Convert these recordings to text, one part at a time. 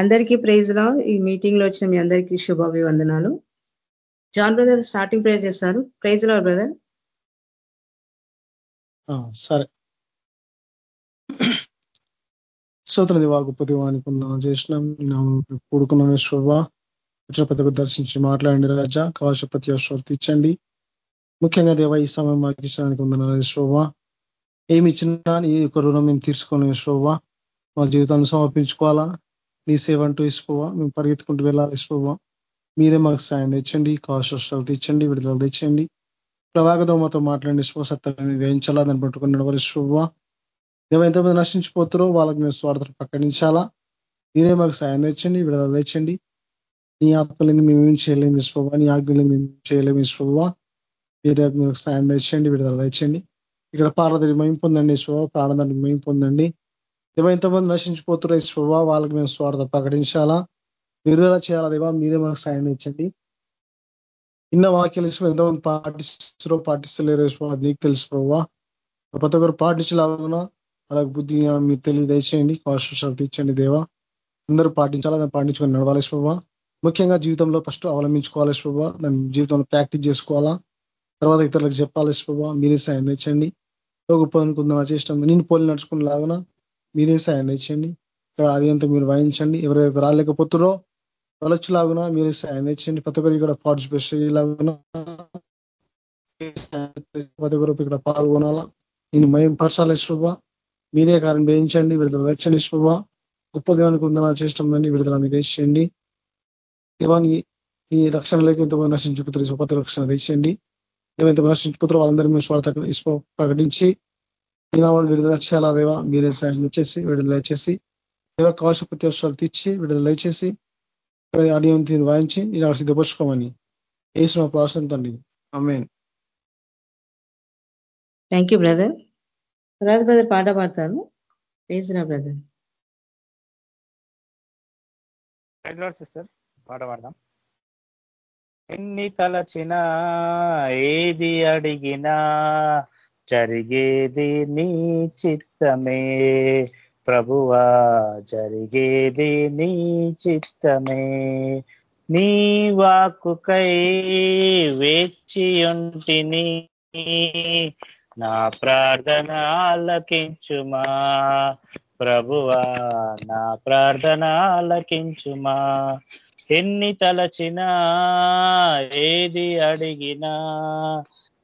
అందరికీ ప్రైజ్లో. ఈ మీటింగ్లో వచ్చిన మీ అందరికీ శుభాభివందనాలు. జాన్ బ్రదర్ స్టార్టింగ్ ప్రేర్ చేస్తారు. ప్రైజ్లో బ్రదర్ సరే. స్తోత్ర దివా గొప్ప దివానికి చేసినాం కూడుకున్న శోభ. వచ్చిన దర్శించి మాట్లాడండి రాజా. కావాల్సిన ప్రతి అవసరం తీర్చండి. ముఖ్యంగా దేవ ఈ సమయం మాకు ఇచ్చడానికి ఉందన్నారు శోభ. ఏమి ఇచ్చినా ఈ యొక్క రుణం మేము తీర్చుకోని శోభ. మా జీవితాన్ని సమర్పించుకోవాలా? నీ సేవ అంటూ ఇసుకోవా మేము పరిగెత్తుకుంటూ వెళ్ళాలి ఇసుకోవా మీరే మాకు సాయం తెచ్చండి కావలసిన తెచ్చండి విడుదల తెచ్చండి. ప్రభాగతో మాతో మాట్లాడి సత్యాన్ని వేయించాలా దాన్ని పట్టుకుని నడవాలి శుభ దేవ ఎంతమంది నశించిపోతారో వాళ్ళకి మేము స్వార్థం ప్రకటించాలా. మీరే మాకు సాయం తెచ్చండి విడుదల తెచ్చండి. నీ ఆత్మలేని మేమేం చేయలేము విశ్వవా నీ ఆజ్ఞలు మేము చేయలేము విశ్వవా మీరే మీకు సాయం తెచ్చండి విడుదల తెచ్చండి. ఇక్కడ పారదరి మేము పొందండి విశ్వ ప్రాణదాన్ని మేము పొందండి. దేవా ఎంతమంది నశించిపోతున్నారు. విశ్వవా వాళ్ళకి మేము స్వార్థ ప్రకటించాలా? విడుదల చేయాలా దేవా? మీరే మనకు సాయం ఇచ్చండి ఇన్న వాక్యాలు ఎంతమంది పాటిస్తారో పాటిస్తలేరు అది నీకు తెలుసు ప్రభావ ప్రతి ఒక్కరు పాటించలాగునా అలాగే బుద్ధి మీరు తెలియ దయచేయండి. కాన్స్టిట్యూషన్ తీర్చండి దేవా. అందరూ పాటించాలా? దాన్ని పాటించుకొని నడవాలి ప్రభావ ముఖ్యంగా జీవితంలో ఫస్ట్ అవలంబించుకోవాలి ప్రభావ దాన్ని జీవితంలో ప్రాక్టీస్ చేసుకోవాలా? తర్వాత ఇతరులకు చెప్పాలి ప్రభావ మీరే సాయం తెచ్చండి గొప్ప అనుకుందాం చేసిన నేను పోలి నడుచుకుని లాగున మీరే సాయం తెచ్చండి. ఇక్కడ అది అంతా మీరు వాయించండి. ఎవరైతే రాలేకపోతురో తలచులాగునా మీరే సాయం తెచ్చండి. ప్రతి ఒక్కరు కూడా పార్టిసిపేషన్ చేయలాగున ప్రతి ఒక్కరు ఇక్కడ పాల్గొనాలా. నేను మయం పరచాలి శుభ మీరే కారణం వేయించండి విడుదల రక్షణ శుభ గొప్పగా అనుకుందా చేష్టందని విడుదల చేయండి దేవాన్ని ఈ రక్షణ లేక ఎంతమంది నశించుకుతారు ప్రతి రక్షణ తెచ్చండి. ఏమైతే నశించుకుతారో వాళ్ళందరూ మీ స్వార్థ ప్రకటించి వాళ్ళు విడుదల చేయాలా దేవా? మీరే సాయం వచ్చేసి విడుదల చేసి దేవ కావాల్సిన ప్రతి అవసరాలు తెచ్చి విడుదల చేసి ఆలయం వాయించి ఇలా సిద్ధపరచుకోమని వేసిన ప్రాసం తండ్రి amen thank you brother Raju brother పాట పాడతాను. వేసిన బ్రదర్ సిస్టర్ పాట పాడదాం. ఎన్ని తలచినా ఏది అడిగినా జరిగేది నీ చిత్తమే. ప్రభువా జరిగేది నీ చిత్తమే. నీ వాక్కుకై వేచియుంటిని నా ప్రార్థన ఆలకించుమా ప్రభువా నా ప్రార్థన ఆలకించుమా ఎన్ని తలచినా ఏది అడిగినా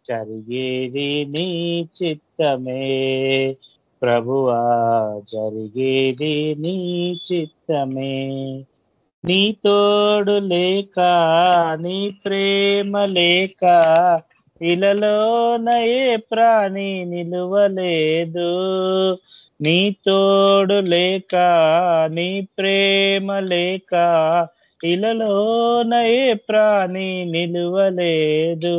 జరిగేది నీ చిత్తమే. ప్రభువా జరిగేది నీ చిత్తమే. నీ తోడు లేక నీ ప్రేమ లేక ఇలలోన ఏ ప్రాణి నిలువలేదు. నీ తోడు లేక నీ ప్రేమ లేక ఇలలోన ఏ ప్రాణి నిలువలేదు.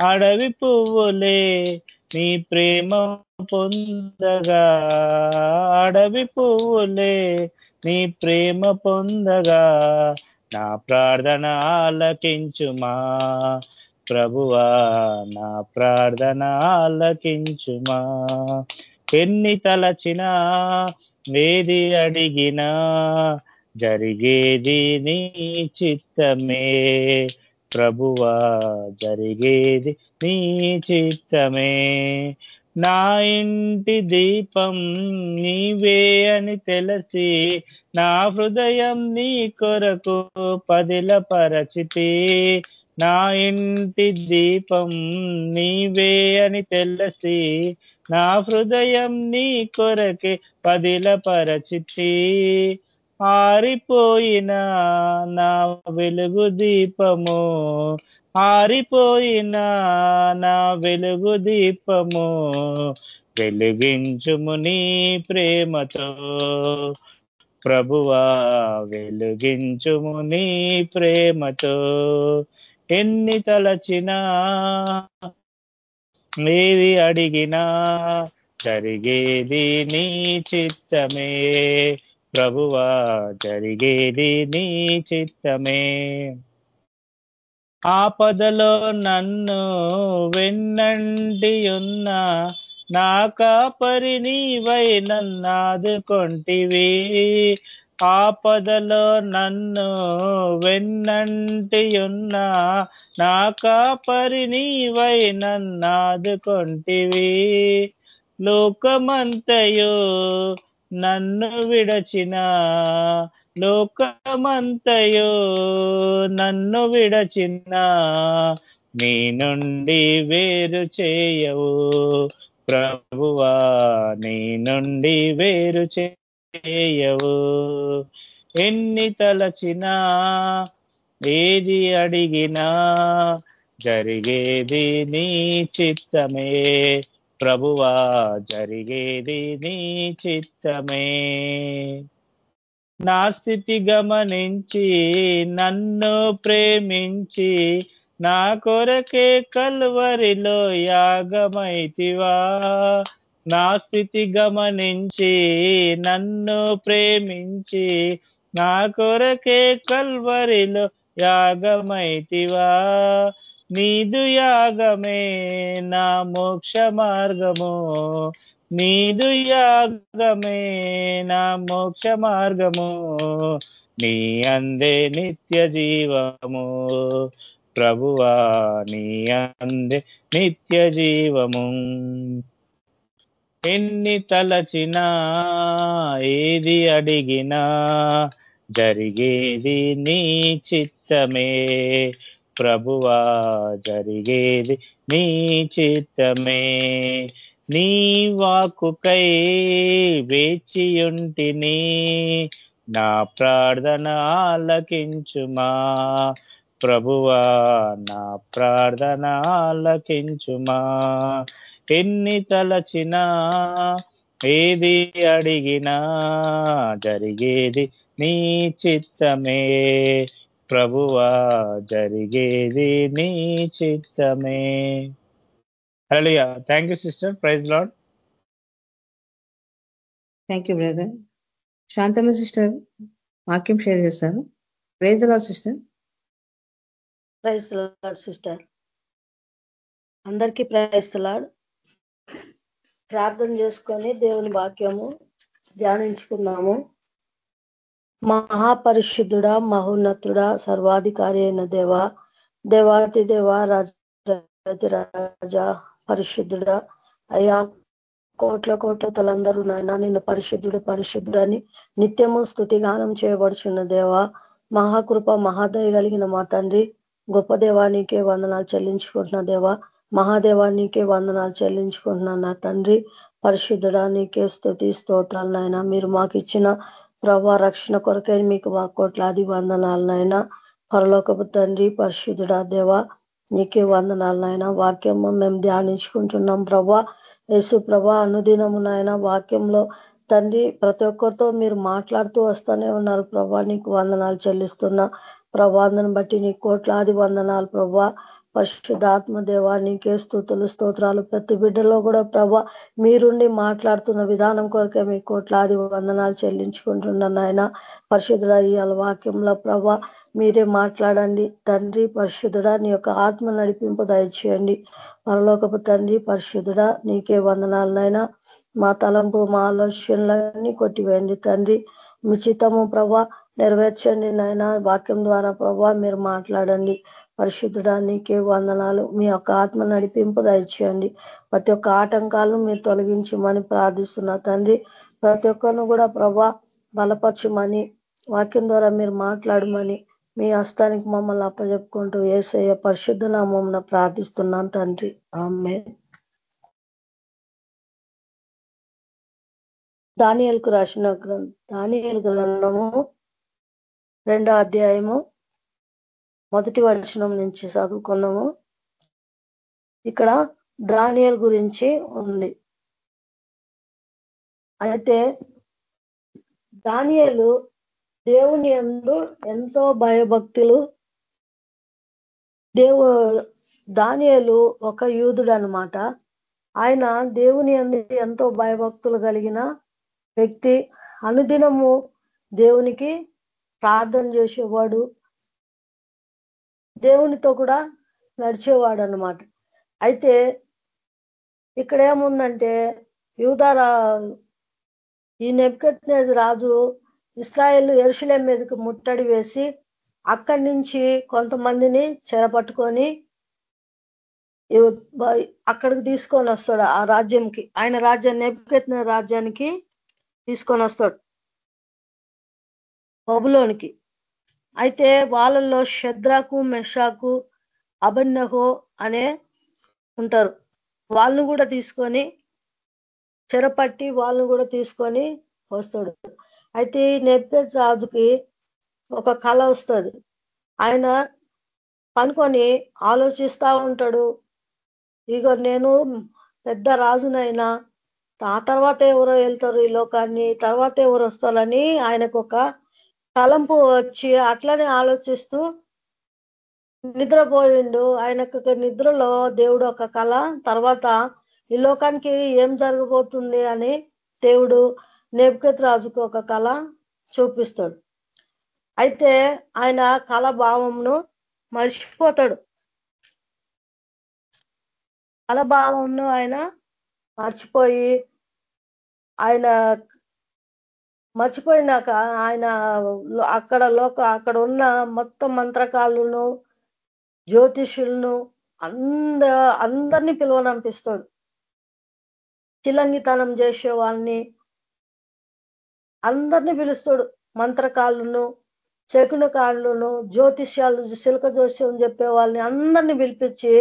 అడవి పువ్వులే నీ ప్రేమ పొందగా. అడవి పువ్వులే నీ ప్రేమ పొందగా. నా ప్రార్థన ఆలకించుమా ప్రభువా. నా ప్రార్థన ఆలకించుమా. ఎన్ని తలచినా ఏది అడిగినా జరిగేది నీ చిత్తమే. ప్రభువా జరిగేది నీ చిత్తమే. నా ఇంటి దీపం నీవే అని తెలిసి నా హృదయం నీ కొరకు పదిల పరచితి నా ఇంటి దీపం నీవే అని తెలిసి నా హృదయం నీ కొరకే పదిల పరచితి ఆరిపోయిన నా వెలుగు దీపము. ఆరిపోయిన నా వెలుగు దీపము. వెలుగించుము నీ ప్రేమతో. ప్రభువా వెలుగించుము నీ ప్రేమతో. ఎన్ని తలచినా ఏది అడిగినా జరిగేది నీ చిత్తమే. ప్రభువా జరిగేది నీ చిత్తమే. ఆపదలో నన్ను వెన్నండి ఉన్న నా కాపరి నీవై నన్నాదుకొంటివి ఆపదలో నన్ను వెన్నంటి ఉన్న నా కాపరి నీవై నన్నాదుకొంటివి లోకమంతయో నన్ను విడచిన లోకమంతయో నన్ను విడచిన నీ నుండి వేరు చేయవు. ప్రభువా నీ నుండి వేరు చేయవు. ఎన్ని తలచినా ఏది అడిగినా జరిగేది నీ చిత్తమే. ప్రభువా జరిగేది నీ చిత్తమే. నా స్థితి గమనించి నన్ను ప్రేమించి నా కొరకే కల్వరిలో యాగమైతివా. నా స్థితి గమనించి నన్ను ప్రేమించి నా కొరకే కల్వరిలో యాగమైతివా. నీదు యాగమే నా మోక్ష మార్గము. నీదు యాగమే నా మోక్ష మార్గము. నీ అందే నిత్య జీవము. ప్రభువా నీ అందే నిత్య జీవము. ఎన్ని తలచినా ఏది అడిగినా జరిగేది నీ చిత్తమే. ప్రభువా జరిగేది నీ చిత్తమే. నీ వాకుకై వేచియుంటిని నా ప్రార్థన ఆలకించుమా. ప్రభువా నా ప్రార్థన ఆలకించుమా. ఎన్ని తలచినా ఏది అడిగినా జరిగేది నీ చిత్తమే. ప్రభువా జరిగేది నీ చిత్తమే. హలియా thank you sister praise lord thank you brother Shantamma sister వాక్యం షేర్ చేస్తారు praise lord sister praise lord sister అందరికీ ప్రైజ్ లాడ్ ప్రార్థన చేసుకొని దేవుని వాక్యము ధ్యానించుకున్నాము మహాపరిశుద్ధుడా మహోన్నతుడా సర్వాధికారి అయిన దేవ దేవాతి దేవ రాజాతి రాజా పరిశుద్ధుడా. అయ్యా కోట్ల కోట్ల తలందరూ నాయన నిన్ను పరిశుద్ధుడు పరిశుద్ధుడని నిత్యము స్థుతిగానం చేయబడుచున్న దేవ మహాకృప మహాదయ కలిగిన మా తండ్రి గొప్ప దేవానికే వందనాలు చెల్లించుకుంటున్న దేవా. మహాదేవానికే వందనాలు చెల్లించుకుంటున్నా నా తండ్రి పరిశుద్ధుడా నీకే స్థుతి స్తోత్రాలు నాయన. మీరు మాకు ఇచ్చిన ప్రభా రక్షణ కొరకై మీకు మా కోట్లాది వందనాలనైనా. పరలోకపు తండ్రి పరిశుద్ధుడా దేవ నీకే వందనాలనైనా. వాక్యము మేము ధ్యానించుకుంటున్నాం ప్రభా. యేసు ప్రభా అనుదినమునైనా నాయన వాక్యంలో తండ్రి ప్రతి ఒక్కరితో మీరు మాట్లాడుతూ వస్తూనే ఉన్నారు ప్రభా. నీకు వందనాలు చెల్లిస్తున్నా. ప్రభాందను బట్టి నీ కోట్లాది వందనాలు ప్రభా. పరిశుద్ధాత్మ దేవా నీకే స్థుతులు స్తోత్రాలు. ప్రతి బిడ్డలో కూడా ప్రభా మీరుండి మాట్లాడుతున్న విధానం కొరకే మీ కోట్లాది వందనాలు చెల్లించుకుంటున్నాను ఆయన పరిశుద్ధుడ ఈ వాక్యంలో ప్రభా మీరే మాట్లాడండి. తండ్రి పరిశుద్ధుడ నీ యొక్క ఆత్మ నడిపింపు దయచేయండి. పరలోకపు తండ్రి పరిశుద్ధుడ నీకే వందనాలనైనా మా తలంపు మా ఆలోచనలన్నీ కొట్టివేయండి తండ్రి. మీ చిత్తము ప్రభా నెరవేర్చండి నాయన. వాక్యం ద్వారా ప్రభా మీరు మాట్లాడండి. పరిశుద్ధుడానికి వందనాలు. మీ యొక్క ఆత్మ నడిపింపు దయచేయండి. ప్రతి ఒక్క ఆటంకాలను మీరు తొలగించమని ప్రార్థిస్తున్నా తండ్రి. ప్రతి ఒక్కరిని కూడా ప్రభా బలపరచమని వాక్యం ద్వారా మీరు మాట్లాడమని మీ హస్తానికి మమ్మల్ని అప్పజెప్పుకుంటూ ఏసయ్య పరిశుద్ధ నామం ప్రార్థిస్తున్నాను తండ్రి. ఆమె దానియల్కు రాసిన దానియల్ గ్రంథము రెండో అధ్యాయము మొదటి వచనం నుంచి చదువుకుందాము. ఇక్కడ దానియల్ గురించి ఉంది. అయితే దానియలు దేవుని ఎందు ఎంతో భయభక్తులు. దేవు దానియలు ఒక యూదుడు అనమాట ఆయన దేవుని ఎందు ఎంతో భయభక్తులు కలిగిన వ్యక్తి. అనుదినము దేవునికి ప్రార్థన చేసేవాడు. దేవునితో కూడా నడిచేవాడు అనమాట అయితే ఇక్కడ ఏముందంటే యూదారా ఈ నెప్కత్ రాజు ఇస్రాయేల్ ఎరుశలేం మీదకి ముట్టడి వేసి అక్కడి నుంచి కొంతమందిని చెరపట్టుకొని అక్కడికి తీసుకొని వస్తాడు ఆ రాజ్యంకి. ఆయన రాజ్యాన్ని నెప్పుకెత్తిన రాజ్యానికి తీసుకొని వస్తాడు. బబులోనికి. అయితే వాళ్ళల్లో శద్రాకు మెషాకు అబన్నహో అనే ఉంటారు. వాళ్ళను కూడా తీసుకొని చెరపట్టి వాళ్ళను కూడా తీసుకొని వస్తాడు. అయితే నెప్కెత్ రాజుకి ఒక కళ వస్తుంది. ఆయన పనుకొని ఆలోచిస్తా ఉంటాడు. ఇగో నేను పెద్ద రాజునైనా ఆ తర్వాత ఎవరో వెళ్తారు ఈ లోకాన్ని తర్వాత ఎవరు వస్తారని ఆయనకు ఒక తలంపు వచ్చి అట్లనే ఆలోచిస్తూ నిద్రపోయిండు. ఆయనకు నిద్రలో దేవుడు ఒక కళ. తర్వాత ఈ లోకానికి ఏం జరగబోతుంది అని దేవుడు నేపుకెత్ రాజుకు ఒక కళ చూపిస్తాడు. అయితే ఆయన కళ భావంను మర్చిపోతాడు. కళ భావంను ఆయన మర్చిపోయి ఆయన మర్చిపోయినాక ఆయన అక్కడ లోక అక్కడ ఉన్న మొత్తం మంత్రకాలను జ్యోతిషులను అంద అందరినీ పిలువనంపిస్తాడు చిలంగితనం చేసే వాళ్ళని అందరినీ పిలుస్తాడు. మంత్రకాళ్ళను చెకున కాళ్ళను జ్యోతిష్యాలు శిల్క జోస్యం చెప్పే వాళ్ళని అందరినీ పిలిపించి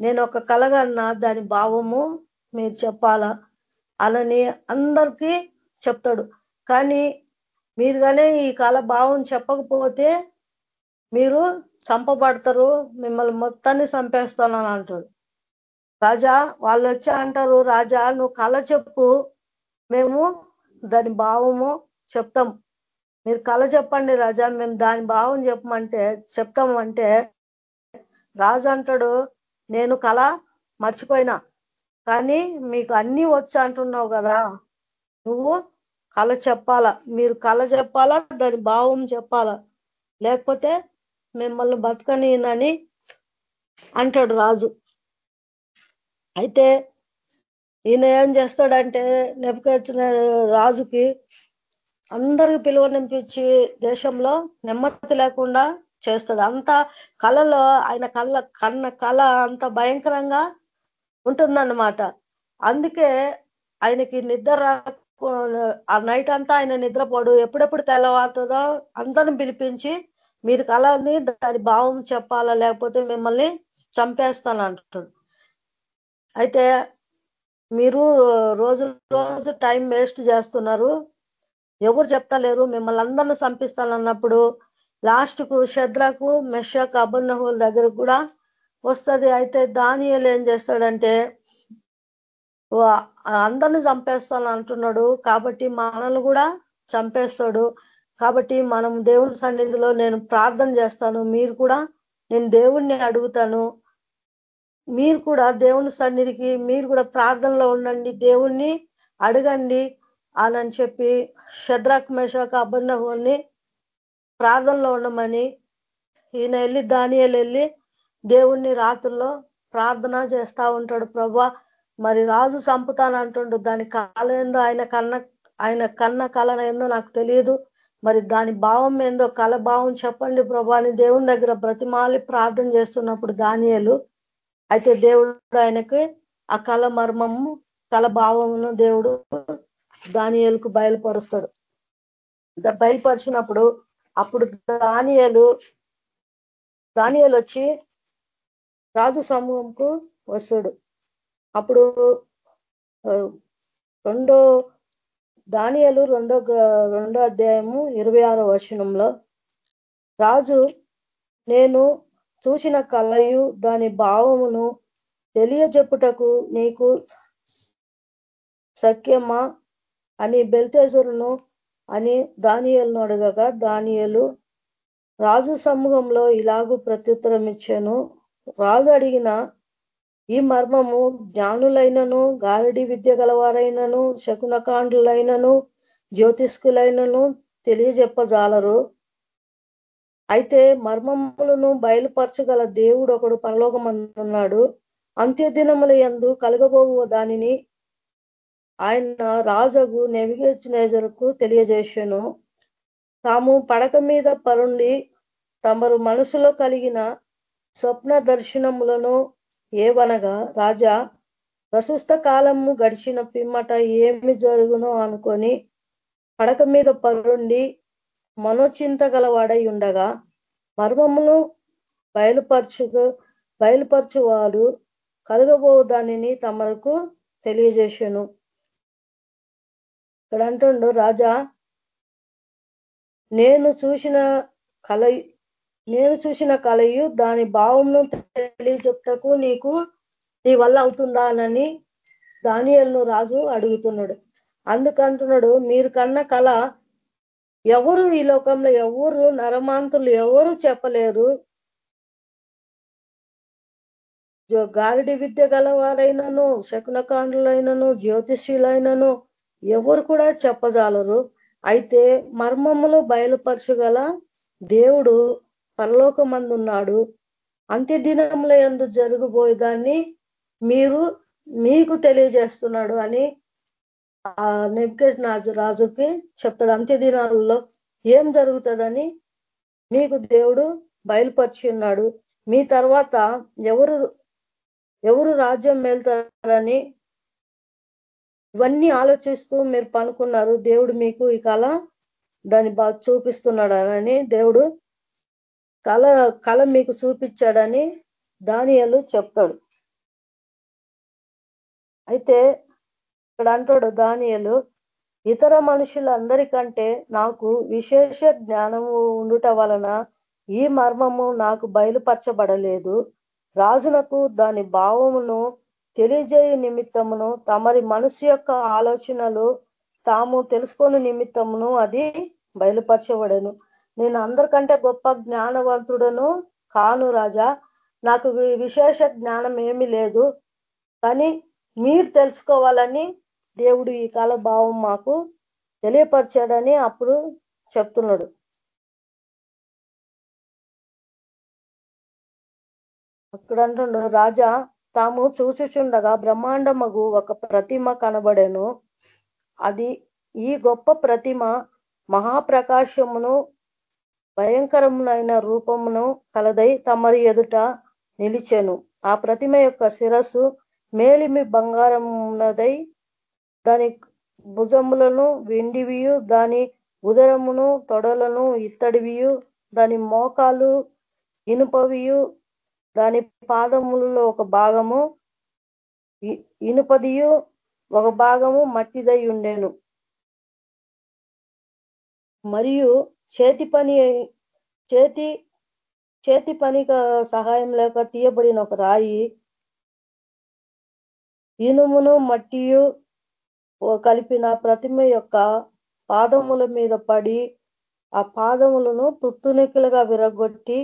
నేను ఒక కలగన్నా దాని భావము మీరు చెప్పాలా? అలాని అందరికీ చెప్తాడు. కానీ మీరు కానీ ఈ కాల భావం చెప్పకపోతే మీరు చంపబడతారు మిమ్మల్ని మొత్తాన్ని చంపేస్తానని అంటాడు. రాజా వాళ్ళు వచ్చి అంటారు రాజా నువ్వు కళ చెప్పు మేము దాని భావము చెప్తాం. మీరు కళ చెప్పండి రాజా మేము దాని భావం చెప్పమంటే చెప్తామంటే రాజు అంటాడు నేను కళ మర్చిపోయినా కానీ మీకు అన్నీ వచ్చి అంటున్నావు కదా. నువ్వు కళ చెప్పాలా? మీరు కళ చెప్పాలా? దాని భావం చెప్పాలా? లేకపోతే మిమ్మల్ని బతకనీనని అంటాడు రాజు. అయితే ఈయన ఏం చేస్తాడంటే నెప్పకొచ్చిన రాజుకి అందరికి పిలువనిపించి దేశంలో నెమ్మది లేకుండా చేస్తాడు. అంత కళలో ఆయన కళ్ళ కన్న కళ అంత భయంకరంగా ఉంటుందన్నమాట. అందుకే ఆయనకి నిద్ర ఆ నైట్ అంతా ఆయన నిద్రపోడు. ఎప్పుడెప్పుడు తెల్లవారుతుందో అందరం పిలిపించి మీరు కళని దాని భావం చెప్పాలా? లేకపోతే మిమ్మల్ని చంపేస్తాను అంటాడు. అయితే మీరు రోజు రోజు టైం వేస్ట్ చేస్తున్నారు. ఎవరు చెప్తలేరు. మిమ్మల్ని అందరిని చంపిస్తానన్నప్పుడు లాస్ట్కు శద్రకు మెషక్ అబన్నహుల దగ్గర కూడా వస్తుంది. అయితే దానియలు ఏం చేస్తాడంటే అందరిని చంపేస్తాను అంటున్నాడు. కాబట్టి మనల్ని కూడా చంపేస్తాడు. కాబట్టి మనం దేవుని సన్నిధిలో నేను ప్రార్థన చేస్తాను. మీరు కూడా నేను దేవుణ్ణి అడుగుతాను. మీరు కూడా దేవుని సన్నిధికి మీరు కూడా ప్రార్థనలో ఉండండి. దేవుణ్ణి అడగండి అని చెప్పి శద్రాక్ మేషాక అబన్నహుల్ని ప్రార్థనలో ఉండమని ఈయన వెళ్ళి దానియలు వెళ్ళి దేవుణ్ణి రాత్రుల్లో ప్రార్థన చేస్తా ఉంటాడు. ప్రభా మరి రాజు చంపుతానంటుండు దాని కాలం ఏందో ఆయన కన్న ఆయన కన్న కళన ఏందో నాకు తెలియదు. మరి దాని భావం ఏందో కళ భావం చెప్పండి ప్రభా అని దేవుని దగ్గర బ్రతిమాలి ప్రార్థన చేస్తున్నప్పుడు దానియలు. అయితే దేవుడు ఆయనకి ఆ కళ మర్మము కళ భావమును దేవుడు దానియలకు బయలుపరుస్తాడు. బయలుపరిచినప్పుడు అప్పుడు దానియలు దానియలు వచ్చి రాజు సమూహంకు వస్తాడు. అప్పుడు రెండో దానియలు రెండో రెండో అధ్యాయము ఇరవై ఆరో వచనంలో రాజు నేను చూసిన కళయు దాని భావమును తెలియజెప్పుటకు నీకు సఖ్యమా అని బెల్తేజరును అని దానియలను అడగగా దానియలు రాజు సమూహంలో ఇలాగూ ప్రత్యుత్తరం ఇచ్చాను రాజు అడిగిన ఈ మర్మము జ్ఞానులైనను గారడి విద్య గలవారైనను శకునకాండులైనను జ్యోతిష్కులైనను తెలియజెప్పజాలరు. అయితే మర్మములను బయలుపరచగల దేవుడు ఒకడు పరలోకమందున్నాడు. అంత్యదినముల ఎందు కలగబోవు దానిని ఆయన రాజగు నెవిగేజ్ నేజర్కు తెలియజేశాను. తాము పడక మీద పరుండి తమరు మనసులో కలిగిన స్వప్న దర్శనములను ఏవనగా రాజా ప్రశస్త కాలము గడిచిన పిమ్మట ఏమి జరుగునో అనుకొని పడక మీద పరుండి మనోచింత గలవాడై ఉండగా మర్మమును బయలుపరచు బయలుపరచువాడు కలగబో దానిని తమకు తెలియజేశాను. ఇక్కడ అంటుండు రాజా నేను చూసిన కల నేను చూసిన కలయు దాని భావంను తెలియజెప్టకు నీకు నీ వల్ల అవుతుందా అని దానియల్ను రాజు అడుగుతున్నాడు. అందుకంటున్నాడు మీరు కన్న కళ ఎవరు ఈ లోకంలో ఎవరు నరమాంతులు ఎవరు చెప్పలేరు. గారిడి విద్య గలవారైనను శకునకాండులైనను జ్యోతిష్యులైనను ఎవరు కూడా చెప్పజాలరు. అయితే మర్మములు బయలుపరచగల దేవుడు పరలోకమందున్నాడు. అంత్య దినముల ఎందు జరుగుబోయేదాన్ని మీరు మీకు తెలియజేస్తున్నాడు అని ఆ నాజు రాజుకి చెప్తాడు. అంత్య దినాలలో ఏం జరుగుతుందని మీకు దేవుడు బయలుపరిచి ఉన్నాడు. మీ తర్వాత ఎవరు ఎవరు రాజ్యం వెళ్తారని ఇవన్నీ ఆలోచిస్తూ మీరు పనుకున్నారు. దేవుడు మీకు ఈ దాన్ని బాగా చూపిస్తున్నాడు అని దేవుడు కళ కళ మీకు చూపించాడని దానియలు చెప్తాడు అయితే ఇక్కడ అంటాడు దానియలు ఇతర మనుషులందరికంటే నాకు విశేష జ్ఞానము ఉండుట వలన ఈ మర్మము నాకు బయలుపరచబడలేదు. రాజునకు దాని భావమును తెలియజేయ నిమిత్తమును తమరి మనసు యొక్క ఆలోచనలు తాము తెలుసుకొని నిమిత్తమును అది బయలుపరచబడను. నేను అందరికంటే గొప్ప జ్ఞానవంతుడను కాను రాజా. నాకు విశేష జ్ఞానం ఏమీ లేదు. కానీ మీరు తెలుసుకోవాలని దేవుడు ఈ కాల భావం మాకు తెలియపరిచాడని అప్పుడు చెప్తున్నాడు. అక్కడ అంటుండు రాజా తాము చూచుచుండగా బ్రహ్మాండమగు ఒక ప్రతిమ కనబడెను. అది ఈ గొప్ప ప్రతిమ మహాప్రకాశమును భయంకరమునైన రూపమును కలదై తమరి ఎదుట నిలిచెను. ఆ ప్రతిమ యొక్క శిరస్సు మేలిమి బంగారమున్నదై దాని భుజములను వెండివియు దాని ఉదరమును తొడలను ఇత్తడివియు దాని మోకాలు ఇనుపవియు దాని పాదములలో ఒక భాగము ఇనుపదియు ఒక భాగము మట్టిదై ఉండేను. మరియు చేతి పని చేతి చేతి పని సహాయం లేక తీయబడిన ఒక రాయి ఇనుమును మట్టియు కలిపిన ప్రతిమ యొక్క పాదముల మీద పడి ఆ పాదములను తుత్తునికలుగా విరగొట్టి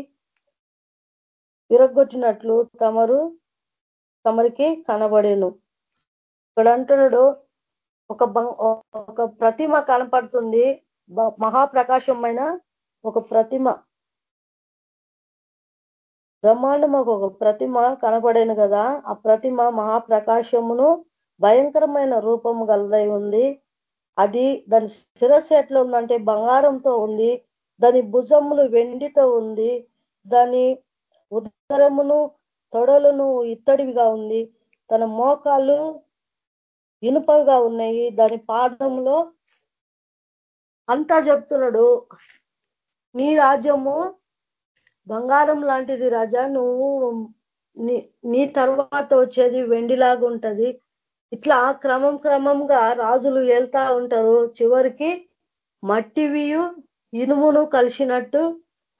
విరగొట్టినట్లు తమరు తమరికి కనబడేను. ఇక్కడ అంటున్నాడు ఒక ఒక ప్రతిమ కనపడుతుంది. మహాప్రకాశమైన ఒక ప్రతిమ. బ్రహ్మాండము ఒక ప్రతిమ కనబడేను కదా ఆ ప్రతిమ మహాప్రకాశమును భయంకరమైన రూపము గలదై ఉంది. అది దాని శిరస్సు ఎట్లా ఉందంటే బంగారంతో ఉంది దాని భుజములు వెండితో ఉంది దాని ఉదరమును తొడలను ఇత్తడివిగా ఉంది తన మోకాళ్ళు ఇనుపగా ఉన్నాయి దాని పాదంలో అంతా చెప్తున్నాడు. నీ రాజ్యము బంగారం లాంటిది రాజా. నువ్వు నీ తర్వాత వచ్చేది వెండిలాగా ఉంటది. ఇట్లా క్రమం క్రమంగా రాజులు వెళ్తా ఉంటారు. చివరికి మట్టివియు ఇనుమును కలిసినట్టు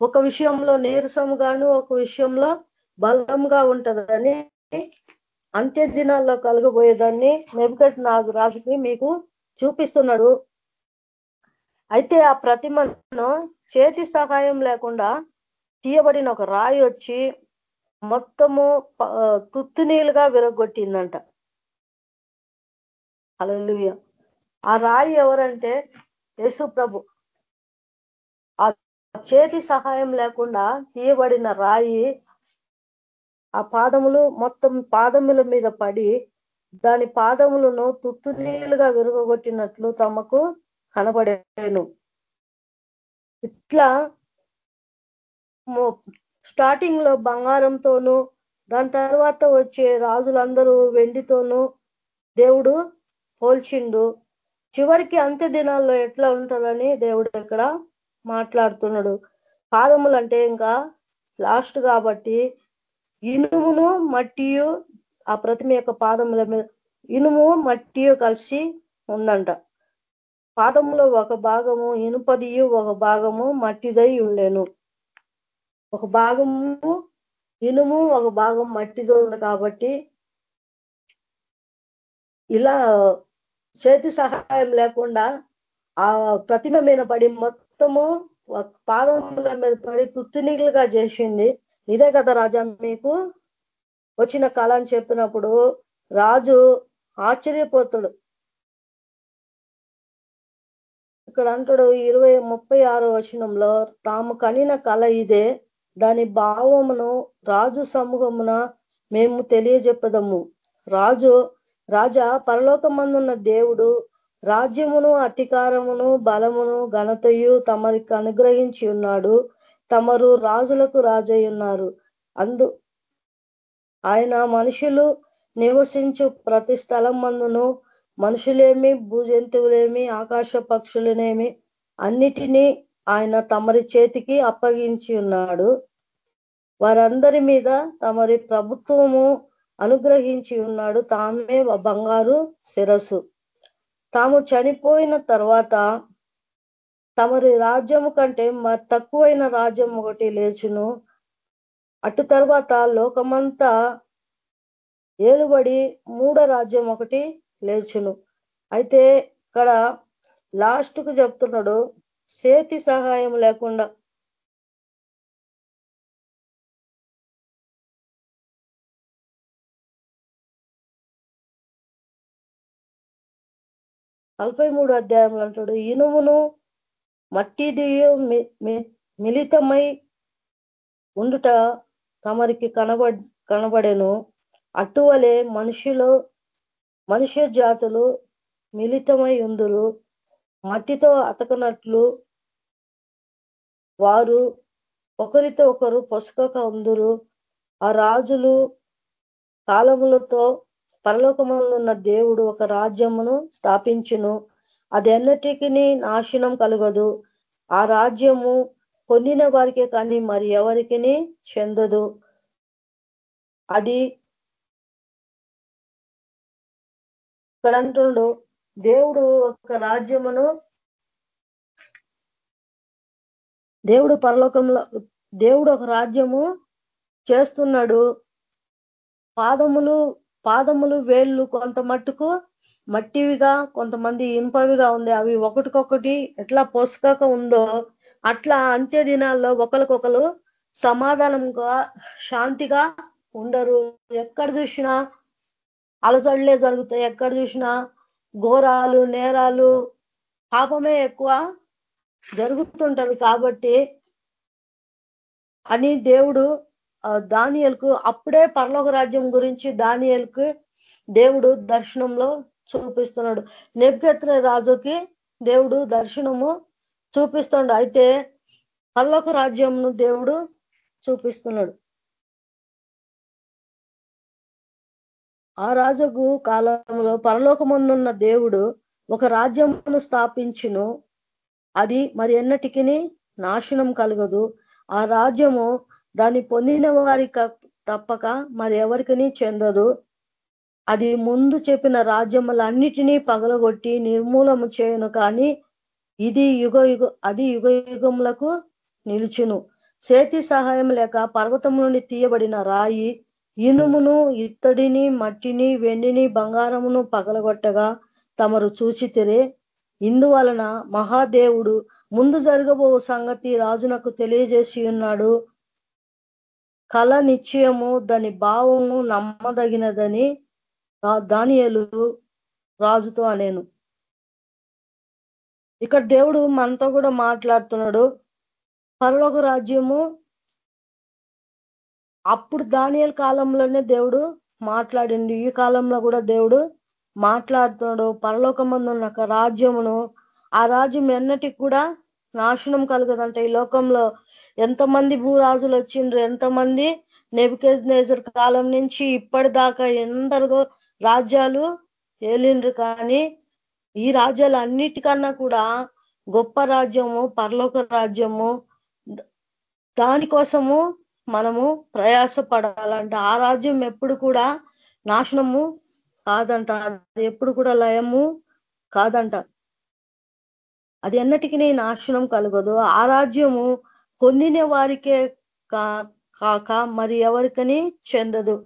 ఒక విషయంలో నీరసంగాను ఒక విషయంలో బలంగా ఉంటదని అంత్య దినాల్లో కలగబోయేదాన్ని నెబకట్ నాగు రాజుకి మీకు చూపిస్తున్నాడు. అయితే ఆ ప్రతిమను చేతి సహాయం లేకుండా తీయబడిన ఒక రాయి వచ్చి మొత్తము తుత్తునీలుగా విరగొట్టిందంట అలలుయ ఆ రాయి ఎవరంటే యేసు ప్రభు. ఆ చేతి సహాయం లేకుండా తీయబడిన రాయి ఆ పాదములు మొత్తం పాదముల మీద పడి దాని పాదములను తుత్తునీలుగా విరగొట్టినట్లు తమకు కనబడేను. ఇట్లా స్టార్టింగ్లో బంగారంతోనూ దాని తర్వాత వచ్చే రాజులందరూ వెండితోనూ దేవుడు పోల్చిండు. చివరికి అంత్య దినాల్లో ఎట్లా ఉంటుందని దేవుడు ఇక్కడ మాట్లాడుతున్నాడు. పాదములు అంటే ఇంకా లాస్ట్ కాబట్టి ఇనుమును మట్టియు ఆ ప్రతిమ యొక్క పాదముల మీద ఇనుము మట్టియు కలిసి ఉందంట. పాదములో ఒక భాగము ఇనుపదియు ఒక భాగము మట్టిదై ఉండేను. ఒక భాగము ఇనుము ఒక భాగం మట్టిదో ఉంది కాబట్టి ఇలా చేతి సహాయం లేకుండా ఆ ప్రతిమ మీద పడి మొత్తము పాదముల మీద పడి తుత్తినీగులుగా చేసింది. ఇదే కదా రాజా మీకు వచ్చిన కళ అని చెప్పినప్పుడు రాజు ఆశ్చర్యపోతాడు. ఇక్కడ అంటాడు ఇరవై ముప్పై ఆరో వచనంలో తాము కనిన కళ ఇదే దాని భావమును రాజు సమూహమున మేము తెలియజెప్పదము. రాజు రాజా పరలోకమందున్న దేవుడు రాజ్యమును అధికారమును బలమును ఘనతయు తమరికి అనుగ్రహించి ఉన్నాడు. తమరు రాజులకు రాజై ఉన్నారు. అందు ఆయన మనుషులు నివసించు ప్రతి స్థలం మందును మనుషులేమి భూజంతువులేమి ఆకాశ పక్షులనేమి అన్నిటినీ ఆయన తమరి చేతికి అప్పగించి ఉన్నాడు. వారందరి మీద తమరి ప్రభుత్వము అనుగ్రహించి ఉన్నాడు. తామే బంగారు శిరస్సు. తాము చనిపోయిన తర్వాత తమరి రాజ్యము కంటే తక్కువైన రాజ్యం ఒకటి లేచును. అటు తర్వాత లోకమంతా ఏలుబడి మూడ రాజ్యం ఒకటి లేచును. అయితే ఇక్కడ లాస్ట్కు చెప్తున్నాడు చేతి సహాయం లేకుండా. నలభై మూడు అధ్యాయంలో అంటాడు ఇనుమును మట్టిది మిళితమై ఉండుట తమరికి కనబ కనబడెను. అటువలే మనుషులు మనుష్య జాతులు మిళితమై ఉందురు. మట్టితో అతకనట్లు వారు ఒకరితో ఒకరు పొసకక ఉందురు. ఆ రాజులు కాలములతో పరలోకమున్న దేవుడు ఒక రాజ్యమును స్థాపించును. అది ఎన్నటికి నాశనం కలగదు. ఆ రాజ్యము పొందిన వారికే కానీ మరి ఎవరికి చెందదు. అది ఇక్కడ అంటుండు దేవుడు ఒక రాజ్యమును దేవుడు పరలోకంలో దేవుడు ఒక రాజ్యము చేస్తున్నాడు. పాదములు పాదములు వేళ్ళు కొంత మట్టుకు మట్టివిగా కొంతమంది ఇనుపవిగా ఉంది. అవి ఒకటికొకటి ఎట్లా పొసకక ఉందో అట్లా అంత్య దినాల్లో ఒకరికొకరు సమాధానంగా శాంతిగా ఉండరు. ఎక్కడ చూసినా అలజడులే జరుగుతాయి. ఎక్కడ చూసినా ఘోరాలు నేరాలు పాపమే ఎక్కువ జరుగుతుంటది కాబట్టి అని దేవుడు దానియల్కు అప్పుడే పర్లోక రాజ్యం గురించి దానియల్కు దేవుడు దర్శనంలో చూపిస్తున్నాడు. నెబ్గెత్ర రాజుకి దేవుడు దర్శనము చూపిస్తున్నాడు అయితే పర్లోక రాజ్యంను దేవుడు చూపిస్తున్నాడు. ఆ రాజుకు కాలంలో పరలోకమందున్న దేవుడు ఒక రాజ్యమును స్థాపించును. అది మరి ఎన్నటికి నాశనం కలగదు. ఆ రాజ్యము దాన్ని పొందిన వారి తప్పక మరి ఎవరికి చెందదు. అది ముందు చెప్పిన రాజ్యములన్నిటినీ పగలగొట్టి నిర్మూలము చేయను కానీ ఇది యుగ యుగ అది యుగ యుగములకు నిలుచును. చేతి సహాయం లేక పర్వతం నుండి తీయబడిన రాయి ఇనుమును ఇత్తడిని మట్టిని వెండిని బంగారమును పగలగొట్టగా తమరు చూచితిరే. ఇందువలన మహాదేవుడు ముందు జరగబో సంగతి రాజునకు తెలియజేసి ఉన్నాడు కళ నిశ్చయము దాని భావము నమ్మదగినదని దానియలు రాజుతో అనేను. ఇక్కడ దేవుడు మనతో కూడా మాట్లాడుతున్నాడు. పరలోక రాజ్యము అప్పుడు దానియల్ కాలంలోనే దేవుడు మాట్లాడిండు. ఈ కాలంలో కూడా దేవుడు మాట్లాడుతున్నాడు. పరలోకమందు ఉన్న రాజ్యమును ఆ రాజ్యం ఎన్నటికి కూడా నాశనం కలగదంట. ఈ లోకంలో ఎంతమంది భూరాజులు వచ్చిండ్రు ఎంతమంది నెబికేజ్ కాలం నుంచి ఇప్పటిదాకా ఎందరో రాజ్యాలు ఏలిండ్రు. కానీ ఈ రాజ్యాలు అన్నిటికన్నా కూడా గొప్ప రాజ్యము పరలోక రాజ్యము దానికోసము మనము ప్రయాస పడాలంట ఆ రాజ్యం ఎప్పుడు కూడా నాశనము కాదంట. అది ఎప్పుడు కూడా లయము కాదంట. అది ఎన్నటికీ నాశనం కలగదు. ఆ రాజ్యము పొందిన వారికే కాక మరి ఎవరికని చెందదు.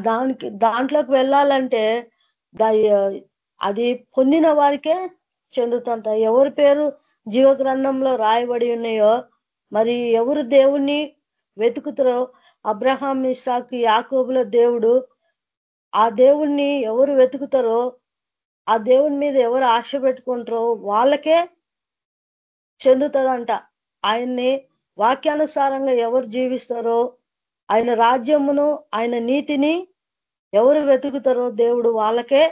దానికి దాంట్లోకి వెళ్ళాలంటే అది పొందిన వారికే చెందుతంట. ఎవరి పేరు జీవ గ్రంథంలో రాయబడి ఉన్నాయో మరి ఎవరు దేవుణ్ణి వెతుకుతారో? అబ్రహాం ఇసాక్ యాకోబుల దేవుడు ఆ దేవుణ్ణి ఎవరు వెతుకుతారో ఆ దేవుని మీద ఎవరు ఆశ పెట్టుకుంటారో వాళ్ళకే చెందుతుందంట. ఆయన్ని వాక్యానుసారంగా ఎవరు జీవిస్తారో ఆయన రాజ్యమును ఆయన నీతిని ఎవరు వెతుకుతారో దేవుడు వాళ్ళకే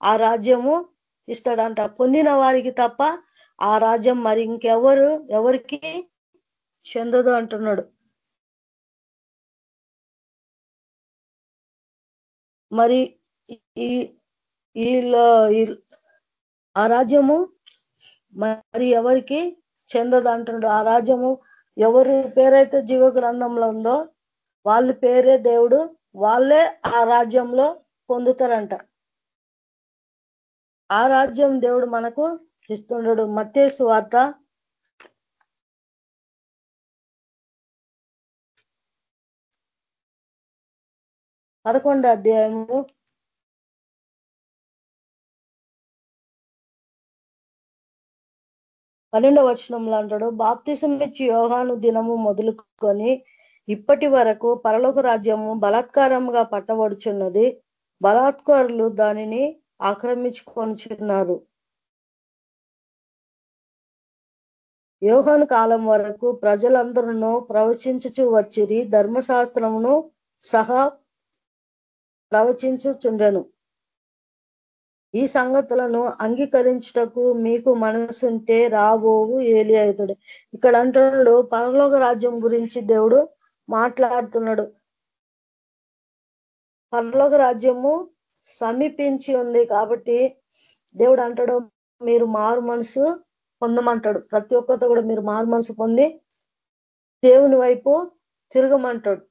ఆ రాజ్యము ఇస్తాడంట. పొందిన వారికి తప్ప ఆ రాజ్యం మరి ఇంకెవరు ఎవరికి చెందదు అంటున్నాడు. మరి ఈ ఆ రాజ్యము మరి ఎవరికి చెందదు అంటున్నాడు. ఆ రాజ్యము ఎవరి పేరైతే జీవ గ్రంథంలో ఉందో వాళ్ళ పేరే దేవుడు వాళ్ళే ఆ రాజ్యంలో పొందుతారంట. ఆ రాజ్యం దేవుడు మనకు ఇస్తుండడు. మత్తేసు వార్త పదకొండు అధ్యాయము పన్నెండవ వచనంలో అంటాడు బాప్తిసం ఇచ్చి యోగాను దినము మొదలుకొని ఇప్పటి వరకు పరలోక రాజ్యము బలాత్కారంగా పట్టబడుచున్నది. బలాత్కారులు దానిని ఆక్రమించుకొనిచున్నారు. యోహాను కాలం వరకు ప్రజలందరూ ప్రవచించుచు వచ్చిరి ధర్మశాస్త్రమును సహా ప్రవచించుచుండెను. ఈ సంగతులను అంగీకరించుటకు మీకు మనసుంటే రాబోవు ఏలి అవుతాడు ఇక్కడ అంటున్నాడు పరలోక రాజ్యం గురించి దేవుడు మాట్లాడుతున్నాడు. పరలోక రాజ్యము సమీపించి ఉంది కాబట్టి దేవుడు అంటాడు మీరు మారు మనసు పొందమంటాడు. ప్రతి ఒక్కరితో కూడా మీరు మారు మనసు పొంది దేవుని వైపు తిరగమంటాడు.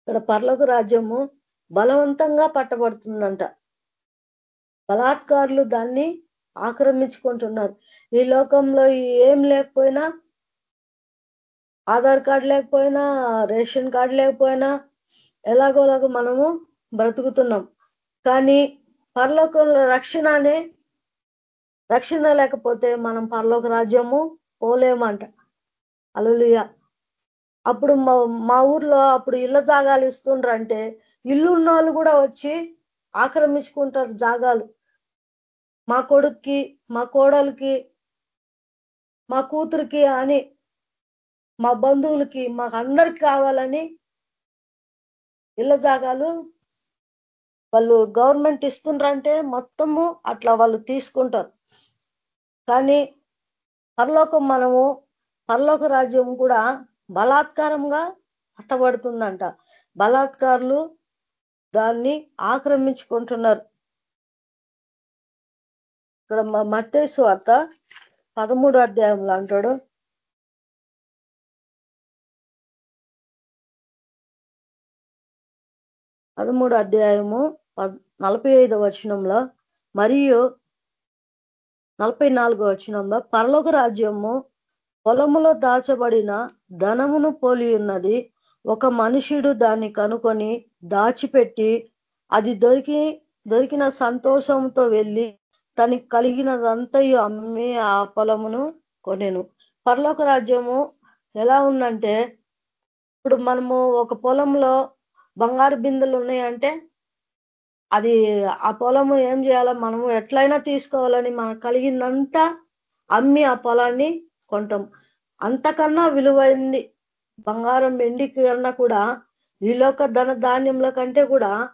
ఇక్కడ పర్లోక రాజ్యము బలవంతంగా పట్టబడుతుందంట. బలాత్కారులు దాన్ని ఆక్రమించుకుంటున్నారు. ఈ లోకంలో ఏం లేకపోయినా ఆధార్ కార్డు లేకపోయినా రేషన్ కార్డు లేకపోయినా ఎలాగోలాగో మనము బ్రతుకుతున్నాం. కానీ పరలోకంలో రక్షణ అనే రక్షణ లేకపోతే మనం పరలోక రాజ్యము పోలేమంట. అలలుయ అప్పుడు మా ఊర్లో అప్పుడు ఇళ్ళ జాగాలు ఇస్తుండ్రంటే ఇల్లు ఉన్న కూడా వచ్చి ఆక్రమించుకుంటారు జాగాలు. మా కొడుక్కి మా కోడలికి మా కూతురికి అని మా బంధువులకి మాకు అందరికి కావాలని ఇళ్ళ జాగాలు వాళ్ళు గవర్నమెంట్ ఇస్తుండ్రంటే మొత్తము అట్లా వాళ్ళు తీసుకుంటారు. కానీ పరలోకం మనము పరలోక రాజ్యం కూడా బలాత్కారంగా పట్టబడుతుందంట బలాత్కారులు దాన్ని ఆక్రమించుకుంటున్నారు. ఇక్కడ మత్తేసు అత్త పదమూడు అధ్యాయంలో అంటాడు. పదమూడు అధ్యాయము నలభై ఐదు వచనంలో మరియు నలభై నాలుగో వచనంలో పరలోక రాజ్యము పొలములో దాచబడిన ధనమును పోలి ఉన్నది ఒక మనుషుడు దాన్ని కనుకొని దాచిపెట్టి అది దొరికి దొరికిన సంతోషంతో వెళ్ళి తనకి కలిగినదంతయు అమ్మి ఆ పొలమును కొనెను. పరలోక రాజ్యము ఎలా ఉందంటే ఇప్పుడు మనము ఒక పొలంలో బంగారు బిందెలు ఉన్నాయంటే అది ఆ పొలము ఏం చేయాలో మనము ఎట్లయినా తీసుకోవాలని మనకు కలిగిందంతా అమ్మి ఆ పొలాన్ని కొంటాం. అంతకన్నా విలువైంది బంగారం వెండి కన్నా కూడా ఈలోక ధన ధాన్యంల కంటే కూడా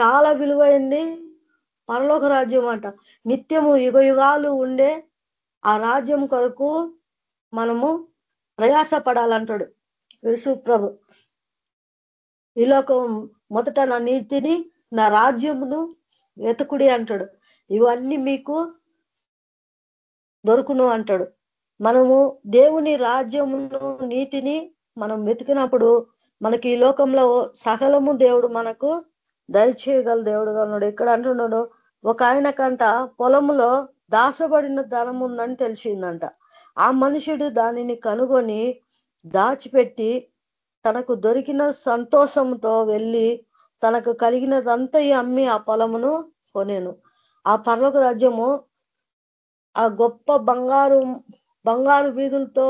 చాలా విలువైంది పరలోక రాజ్యం అంట. నిత్యము యుగ యుగాలు ఉండే ఆ రాజ్యం కొరకు మనము ప్రయాస పడాలంటాడు యేసు ప్రభు. ఈ లోకం మొదట నా నీతిని నా రాజ్యమును వెతుకుడి అంటాడు. ఇవన్నీ మీకు దొరుకును అంటాడు. మనము దేవుని రాజ్యమును నీతిని మనం వెతికినప్పుడు మనకి ఈ లోకంలో సకలము దేవుడు మనకు దయచేయగల దేవుడుగా ఉన్నాడు. ఇక్కడ అంటున్నాడు ఒక ఆయన కంట పొలములో దాసబడిన ధనం ఉందని తెలిసిందంట. ఆ మనుషుడు దానిని కనుగొని దాచిపెట్టి తనకు దొరికిన సంతోషంతో వెళ్ళి తనకు కలిగినదంతా అమ్మి ఆ పొలమును కొనేను. ఆ పర్వక రాజ్యము ఆ గొప్ప బంగారు బంగారు వీధులతో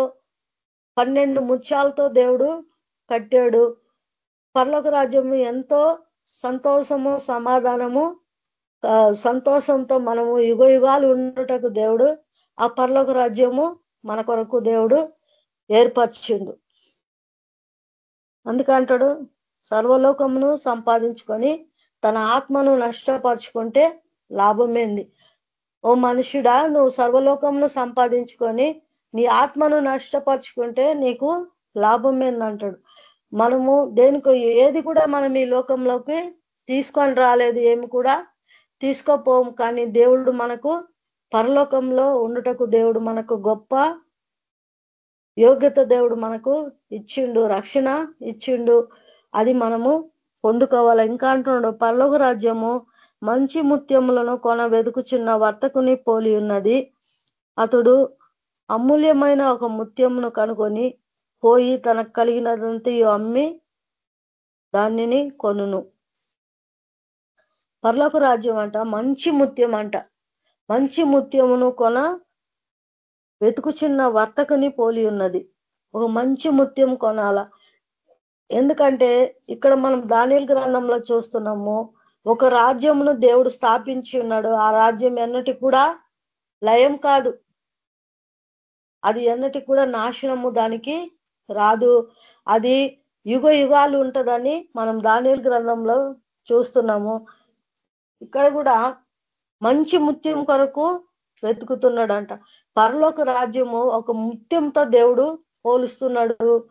పన్నెండు ముత్యాలతో దేవుడు కట్టాడు. పర్లోక రాజ్యము ఎంతో సంతోషము సమాధానము సంతోషంతో మనము యుగ యుగాలు ఉండటకు దేవుడు ఆ పర్లోక రాజ్యము మన కొరకు దేవుడు ఏర్పరిచిండు. అందుకంటాడు సర్వలోకమును సంపాదించుకొని తన ఆత్మను నష్టపరుచుకుంటే లాభమేంది? ఓ మనుషుడా నువ్వు సర్వలోకమును సంపాదించుకొని నీ ఆత్మను నష్టపరుచుకుంటే నీకు లాభం ఏందంటాడు మనము దేనికో ఏది కూడా మనం ఈ లోకంలోకి తీసుకొని రాలేదు ఏమి కూడా తీసుకోపోము. కానీ దేవుడు మనకు పరలోకంలో ఉండుటకు దేవుడు మనకు గొప్ప యోగ్యత దేవుడు మనకు ఇచ్చిండు రక్షణ ఇచ్చిండు. అది మనము పొందుకోవాలి. ఇంకా అంటున్నాడు పర్లోక రాజ్యము మంచి ముత్యములను కొన వెతుకుచున్న వర్తకుని పోలి ఉన్నది. అతడు అమూల్యమైన ఒక ముత్యమును కనుకొని పోయి తనకు కలిగినదంతయు అమ్మి దానిని కొనును. పర్లోక రాజ్యం అంట మంచి ముత్యం అంట మంచి ముత్యమును కొన వెతుకుచున్న వర్తకుని పోలి ఉన్నది. ఒక మంచి ముత్యం కొనాల. ఎందుకంటే ఇక్కడ మనం దానిల గ్రంథంలో చూస్తున్నాము ఒక రాజ్యమును దేవుడు స్థాపించి ఉన్నాడు. ఆ రాజ్యం ఎన్నటి కూడా లయం కాదు. అది ఎన్నటి కూడా నాశనము దానికి రాదు. అది యుగ యుగాలు ఉంటుందని మనం దానిల గ్రంథంలో చూస్తున్నాము. ఇక్కడ కూడా మంచి ముత్యం కొరకు వెతుకుతున్నాడంట. పరలోక రాజ్యము ఒక ముత్యంతో దేవుడు పోలుస్తున్నాడు.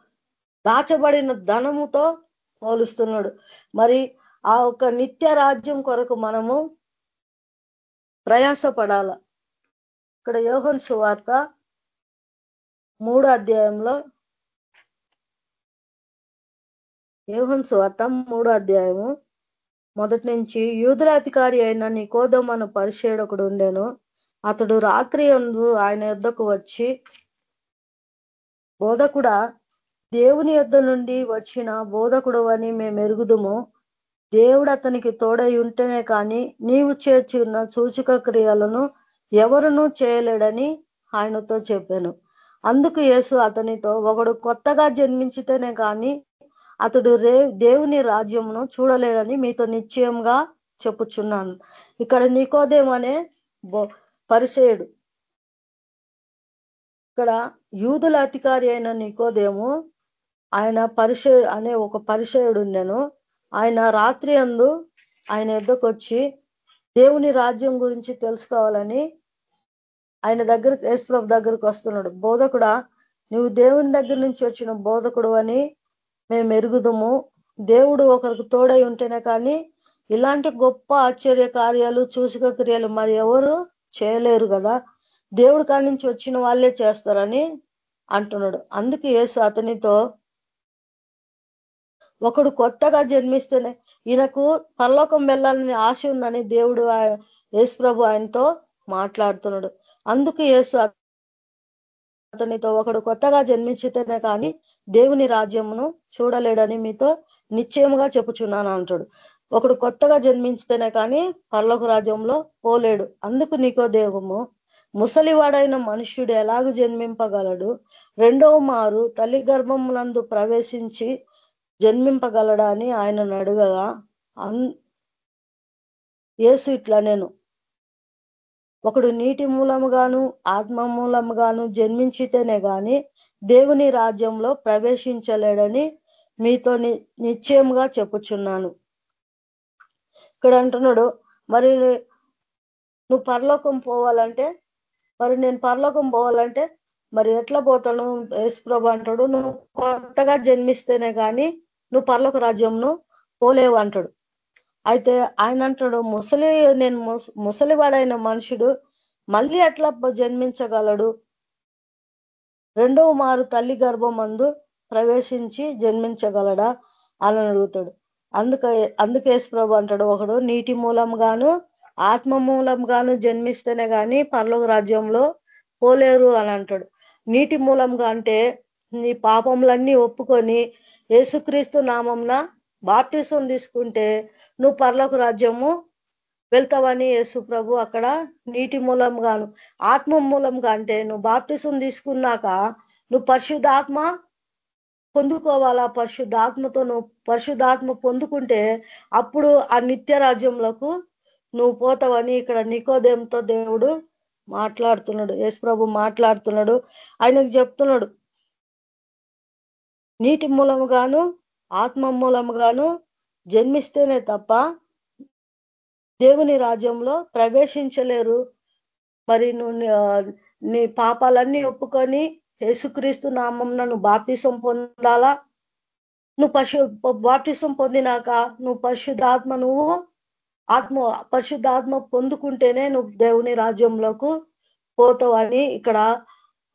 దాచబడిన ధనముతో పోలుస్తున్నాడు. మరి ఆ ఒక నిత్య రాజ్యం కొరకు మనము ప్రయాసపడాల. ఇక్కడ యోహన్ సువార్త మూడో అధ్యాయంలో యోహన్ స్వార్థ మూడో అధ్యాయము. మొదటి నుంచి యూదుల అధికారి అయిన నికోదమను పరిచయుడు ఒకడు ఉండేను. అతడు రాత్రి అందు ఆయన యుద్ధకు వచ్చి బోధకుడా దేవుని యుద్ధ నుండి వచ్చిన బోధకుడు అని మేము ఎరుగుదుము దేవుడు అతనికి తోడై ఉంటేనే కానీ నీవు చేర్చున్న సూచక క్రియలను ఎవరునూ చేయలేడని ఆయనతో చెప్పాను. అందుకు యేసు అతనితో ఒకడు కొత్తగా జన్మించితేనే కానీ అతడు రే దేవుని రాజ్యమును చూడలేడని మీతో నిశ్చయంగా చెప్పుచున్నాను. ఇక్కడ నికోదేమనే పరిచయుడు. ఇక్కడ యూదుల అధికారి అయిన నికోదేము ఆయన పరిచయ అనే ఒక పరిచయుడు ఉండెను ఆయన రాత్రి అందు ఆయన ఎద్దకు వచ్చి దేవుని రాజ్యం గురించి తెలుసుకోవాలని ఆయన దగ్గర యేసుప్రభు దగ్గరకు వస్తున్నాడు. బోధకుడా నువ్వు దేవుని దగ్గర నుంచి వచ్చిన బోధకుడు అని మేము ఎరుగుదము. దేవుడు ఒకరికి తోడై ఉంటేనే కానీ ఇలాంటి గొప్ప ఆశ్చర్య కార్యాలు చూసుక క్రియలు మరి ఎవరు చేయలేరు కదా. దేవుడి కాడి నుంచి వచ్చిన వాళ్ళే చేస్తారని అంటున్నాడు. అందుకు యేసు అతనితో ఒకడు కొత్తగా జన్మిస్తేనే ఈయనకు పరలోకం వెళ్ళాలని ఆశ ఉందని దేవుడు యేసు ప్రభు ఆయనతో మాట్లాడుతున్నాడు. అందుకు యేసు అతనితో ఒకడు కొత్తగా జన్మించితేనే కానీ దేవుని రాజ్యమును చూడలేడని మీతో నిశ్చయముగా చెప్పుచున్నాను అంటాడు. ఒకడు కొత్తగా జన్మించితేనే కానీ పర్లోక రాజ్యంలో పోలేడు. అందుకు నీకో దేవము ముసలివాడైన మనుష్యుడు ఎలాగూ జన్మింపగలడు? రెండవ మారు తల్లి గర్భములందు ప్రవేశించి జన్మింపగలడా అని ఆయనను అడగగా ఏసు ఇట్లా నేను ఒకడు నీటి మూలముగాను ఆత్మ మూలముగాను జన్మించితేనే కానీ దేవుని రాజ్యంలో ప్రవేశించలేడని మీతో నిశ్చయంగా చెప్పుచున్నాను. ఇక్కడ అంటున్నాడు మరి నువ్వు పరలోకం పోవాలంటే మరి నేను పరలోకం పోవాలంటే మరి ఎట్లా పోతాను? యేసుప్రభు అంటాడు నువ్వు కొత్తగా జన్మిస్తేనే కానీ నువ్వు పర్లోక రాజ్యంను పోలేవు అంటాడు. అయితే ఆయన అంటాడు ముసలి నేను ముసలివాడైన మనుషుడు మళ్ళీ ఎట్లా జన్మించగలడు? రెండవ మారు తల్లి గర్భమందు ప్రవేశించి జన్మించగలడా? అని అడుగుతాడు. అందుక అందుకే ప్రభు అంటాడు ఒకడు నీటి మూలంగాను ఆత్మ మూలంగాను జన్మిస్తేనే కానీ పర్లోక రాజ్యంలో పోలేరు అని అంటాడు. నీటి మూలంగా అంటే నీ పాపములన్నీ ఒప్పుకొని యేసుక్రీస్తు నామంన బాప్టిసం తీసుకుంటే నువ్వు పర్లోక రాజ్యము వెళ్తావని యేసు ప్రభు అక్కడ నీటి మూలంగాను ఆత్మ మూలంగా అంటే నువ్వు బాప్టిసం తీసుకున్నాక నువ్వు పరిశుద్ధాత్మ పొందుకోవాలా? పరిశుద్ధాత్మతో నువ్వు పరిశుద్ధాత్మ పొందుకుంటే అప్పుడు ఆ నిత్య రాజ్యంలోకి నువ్వు పోతావని ఇక్కడ నికోదేంతో దేవుడు మాట్లాడుతున్నాడు. యేసు ప్రభు మాట్లాడుతున్నాడు. ఆయనకు చెప్తున్నాడు. నీటి మూలముగాను ఆత్మ మూలముగాను జన్మిస్తేనే తప్ప దేవుని రాజ్యంలో ప్రవేశించలేరు. మరి నువ్వు నీ పాపాలన్నీ ఒప్పుకొని యేసుక్రీస్తు నామం నన్ను బాప్తిసం పొందాలా? నువ్వు పశు బాప్తిసం పొందినాక నువ్వు పరిశుద్ధాత్మ నువ్వు ఆత్మ పరిశుద్ధాత్మ పొందుకుంటేనే నువ్వు దేవుని రాజ్యంలోకి పోతావు అని ఇక్కడ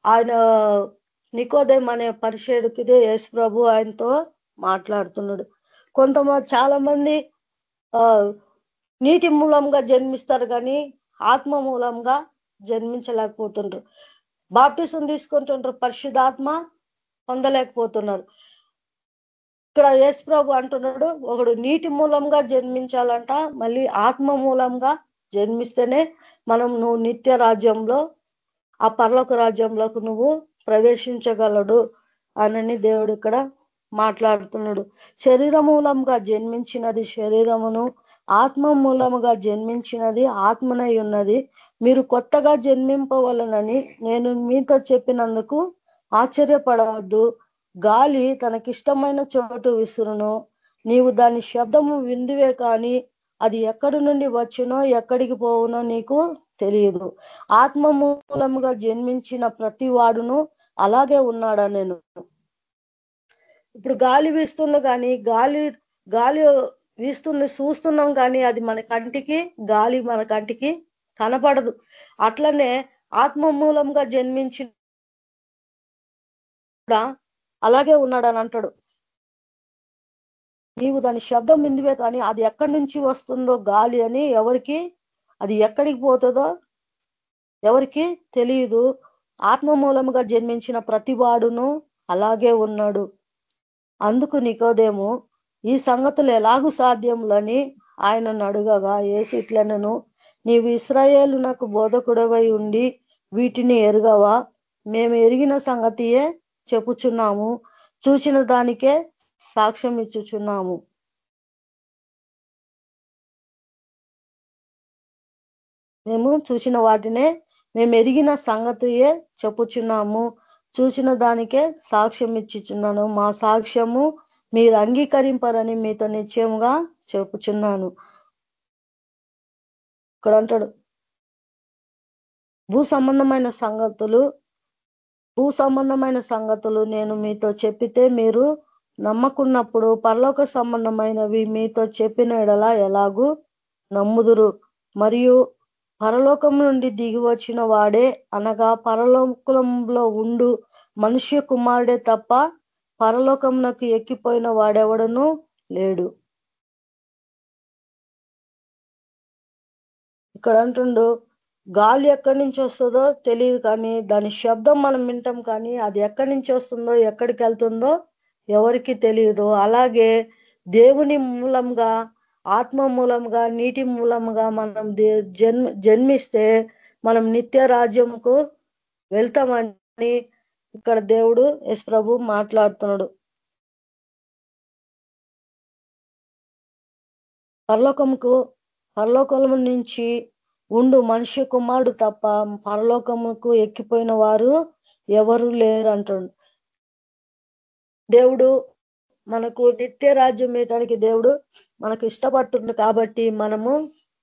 ఆయన నికోదయం అనే పరిషేడుకి యేసు ప్రభు ఆయనతో మాట్లాడుతున్నాడు. కొంతమంది చాలా మంది నీటి మూలంగా జన్మిస్తారు కానీ ఆత్మ మూలంగా జన్మించలేకపోతుండ్రు. బాప్టిసం తీసుకుంటుండ్రు పరిశుధాత్మ పొందలేకపోతున్నారు. ఇక్కడ యేసు ప్రభు అంటున్నాడు ఒకడు నీటి మూలంగా జన్మించాలంట మళ్ళీ ఆత్మ మూలంగా జన్మిస్తేనే మనం నువ్వు నిత్య రాజ్యంలో ఆ పర్లోక రాజ్యంలోకి నువ్వు ప్రవేశించగలడు అనని దేవుడు ఇక్కడ మాట్లాడుతున్నాడు. శరీర మూలంగా జన్మించినది శరీరమును ఆత్మ మూలముగా జన్మించినది ఆత్మనై ఉన్నది. మీరు కొత్తగా జన్మింపవలనని నేను మీతో చెప్పినందుకు ఆశ్చర్యపడవద్దు. గాలి తనకిష్టమైన చోటు విసురును. నీవు దాని శబ్దము విందువే కానీ అది ఎక్కడి నుండి వచ్చినో ఎక్కడికి పోవునో నీకు తెలియదు. ఆత్మ మూలముగా జన్మించిన ప్రతి వాడును అలాగే ఉన్నాడా నేను? ఇప్పుడు గాలి వీస్తుంది కానీ గాలి గాలి వీస్తుంది చూస్తున్నాం కానీ అది మన కంటికి గాలి మన కంటికి కనపడదు. అట్లనే ఆత్మ మూలంగా జన్మించిన అలాగే ఉన్నాడని అంటాడు. నీవు దాని శబ్దం ఇందువే కానీ అది ఎక్కడి నుంచి వస్తుందో గాలి అని ఎవరికి అది ఎక్కడికి పోతుందో ఎవరికి తెలియదు. ఆత్మ మూలముగా జన్మించిన ప్రతివాడును అలాగే ఉన్నాడు. అందుకు నికోదేము ఈ సంగతులు ఎలాగూ సాధ్యములని ఆయనను అడుగగా ఏసి ఇట్లనను నీవు ఇస్రాయేలు నాకు బోధకుడవై ఉండి వీటిని ఎరుగవా? మేము ఎరిగిన సంగతియే చెప్పుచున్నాము చూచిన దానికే సాక్ష్యం ఇచ్చుచున్నాము. మేము చూసిన వాటినే మేము ఎరిగిన సంగతియే చెప్పుచున్నాము చూసిన దానికే సాక్ష్యం ఇచ్చిచున్నాను. మా సాక్ష్యము మీరు అంగీకరింపరని మీతో నిశ్చయముగా చెప్పుచున్నాను. ఇక్కడ అంటాడు భూ సంబంధమైన సంగతులు భూ సంబంధమైన సంగతులు నేను మీతో చెప్పితే మీరు నమ్మకున్నప్పుడు పరలోక సంబంధమైనవి మీతో చెప్పిన ఎడలా ఎలాగూ నమ్ముదురు. మరియు పరలోకం నుండి దిగి వచ్చిన వాడే అనగా పరలోకంలో ఉండు. మనుష్య కుమారుడే తప్ప పరలోకంలోకి ఎక్కిపోయిన వాడెవడను లేడు. ఇక్కడ అంటుండు గాలి ఎక్కడి నుంచి వస్తుందో తెలియదు కానీ దాని శబ్దం మనం వింటాం కానీ అది ఎక్కడి నుంచి వస్తుందో ఎక్కడికి వెళ్తుందో ఎవరికి తెలియదు అలాగే దేవుని మూలంగా ఆత్మ మూలంగా నీటి మూలంగా మనం జన్మిస్తే మనం నిత్య రాజ్యంకు వెళ్తామని ఇక్కడ దేవుడు ఎస్ ప్రభు మాట్లాడుతున్నాడు. పరలోకముకు పరలోకము నుంచి ఉండు మనిషి కుమారుడు తప్ప పరలోకముకు ఎక్కిపోయిన వారు ఎవరు లేరు అంటాడు. దేవుడు మనకు నిత్య రాజ్యం వేయడానికి దేవుడు మనకు ఇష్టపడుతుంది కాబట్టి మనము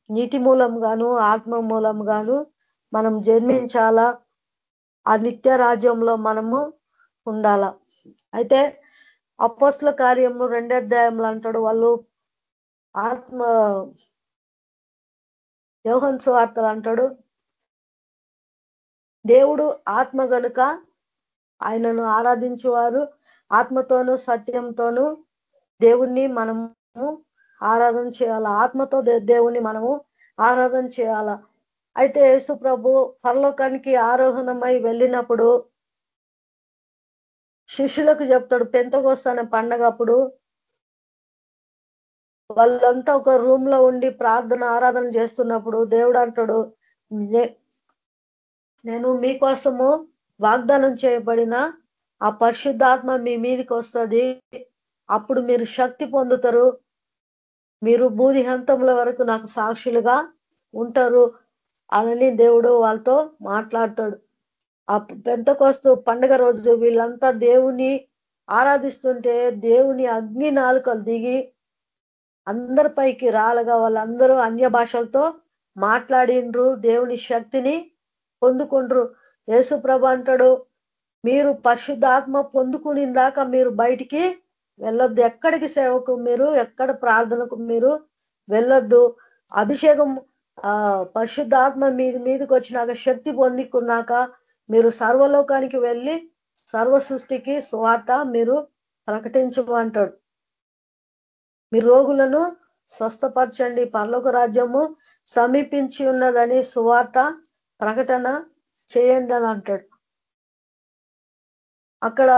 నీటి మూలం గాను ఆత్మ మూలం గాను మనం జన్మించాలా? ఆ నిత్య రాజ్యంలో మనము ఉండాల? అయితే అపోస్ల కార్యము రెండోధ్యాయంలో అంటాడు వాళ్ళు ఆత్మ యోహన్ సువార్తలు అంటాడు దేవుడు ఆత్మ గనుక ఆయనను ఆరాధించేవారు ఆత్మతోనూ సత్యంతోనూ దేవుణ్ణి మనము ఆరాధన చేయాల? ఆత్మతో దేవుణ్ణి మనము ఆరాధన చేయాల? అయితే యేసు ప్రభు పరలోకానికి ఆరోహణమై వెళ్ళినప్పుడు శిష్యులకు చెప్తాడు పెంతకొస్తానే పండగ అప్పుడు వాళ్ళంతా ఒక రూమ్లో ఉండి ప్రార్థన ఆరాధన చేస్తున్నప్పుడు దేవుడు అంటాడు నేను మీకోసము వాగ్దానం చేయబడిన ఆ పరిశుద్ధాత్మ మీ మీదికి వస్తుంది. అప్పుడు మీరు శక్తి పొందుతారు. మీరు బూది హంతముల వరకు నాకు సాక్షులుగా ఉంటారు. అనని దేవుడు వాళ్ళతో మాట్లాడతాడు. ఆ పెంతకొస్తూ పండుగ రోజు వీళ్ళంతా దేవుని ఆరాధిస్తుంటే దేవుని అగ్ని నాలుకలు దిగి అందరిపైకి రాలగా వాళ్ళందరూ అన్య భాషలతో మాట్లాడిండ్రు దేవుని శక్తిని పొందుకుండ్రు. యేసుప్రభ అంటాడు మీరు పరిశుద్ధాత్మ పొందుకునిందాక మీరు బయటికి వెళ్ళొద్దు. ఎక్కడికి సేవకు మీరు ఎక్కడ ప్రార్థనకు మీరు వెళ్ళొద్దు. అభిషేకం ఆ పరిశుద్ధాత్మ మీద మీదకి వచ్చినాక శక్తి పొందుకున్నాక మీరు సర్వలోకానికి వెళ్ళి సర్వ సృష్టికి స్వార్త మీరు ప్రకటించమంటాడు. మీ రోగులను స్వస్థపరచండి. పర్లోక రాజ్యము సమీపించి ఉన్నదని సువార్త ప్రకటన చేయండి అని అంటాడు. అక్కడ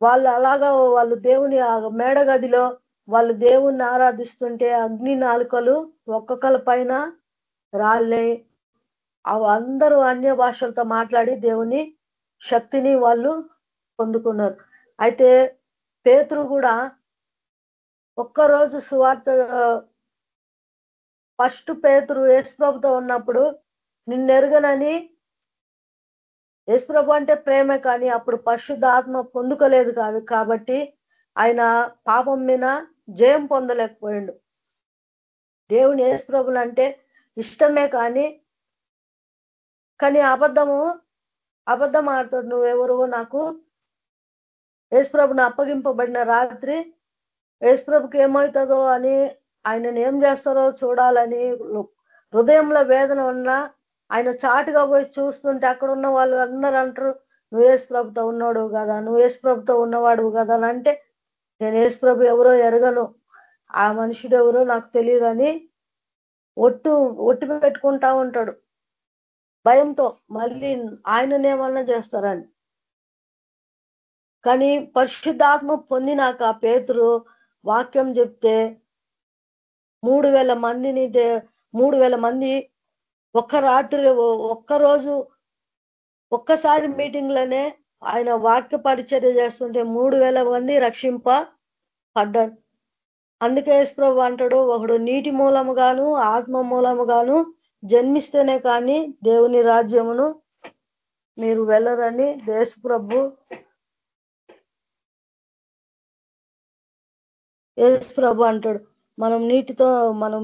వాళ్ళు అలాగా వాళ్ళు దేవుని మేడగదిలో వాళ్ళు దేవుణ్ణి ఆరాధిస్తుంటే అగ్ని నాలుకలు ఒక్కొక్కల పైన రాళ్ళే. అందరూ అన్య భాషలతో మాట్లాడి దేవుని శక్తిని వాళ్ళు పొందుకున్నారు. అయితే పేతురు కూడా ఒక్కరోజు సువార్త ఫస్ట్ పేతురు యేసుప్రభుతో ఉన్నప్పుడు నిన్నెరుగనని యేసుప్రభు అంటే ప్రేమే కానీ అప్పుడు పరిశుద్ధ ఆత్మ పొందుకోలేదు కాదు కాబట్టి ఆయన పాపం మీద జయం పొందలేకపోయిండు. దేవుని ఏసుప్రభులు అంటే ఇష్టమే కానీ కానీ అబద్ధము అబద్ధం ఆడతాడు. నువ్వెవరువో నాకు యేసుప్రభుని అప్పగింపబడిన రాత్రి యేసుప్రభుకి ఏమవుతుందో అని ఆయనను ఏం చేస్తారో చూడాలని హృదయంలో వేదన ఉన్నా ఆయన చాటుగా పోయి చూస్తుంటే అక్కడ ఉన్న వాళ్ళు అందరూ అంటారు నువ్వు యేసు ప్రభుతో ఉన్నాడు కదా నువ్వు యేసు ప్రభుతో ఉన్నవాడు కదా అని అంటే నేను యేసు ప్రభు ఎవరో ఎరగను. ఆ మనుషుడు ఎవరో నాకు తెలియదని ఒట్టు ఒట్టు పెట్టుకుంటా ఉంటాడు. భయంతో మళ్ళీ ఆయననేమన్నా చేస్తారని. కానీ పరిశుద్ధాత్మ పొందినాక పేతురు వాక్యం చెప్తే మూడు వేల మందిని మూడు వేల మంది ఒక్క రాత్రి ఒక్కరోజు ఒక్కసారి మీటింగ్లోనే ఆయన వాక్య పరిచర్య చేస్తుంటే మూడు వేల మంది రక్షింప పడ్డారు. అందుకే యశ్ప్రభు అంటాడు ఒకడు నీటి మూలముగాను ఆత్మ మూలముగాను జన్మిస్తేనే కానీ దేవుని రాజ్యమును మీరు వెళ్ళరని దేశప్రభు ప్రభు అంటాడు. మనం నీటితో మనం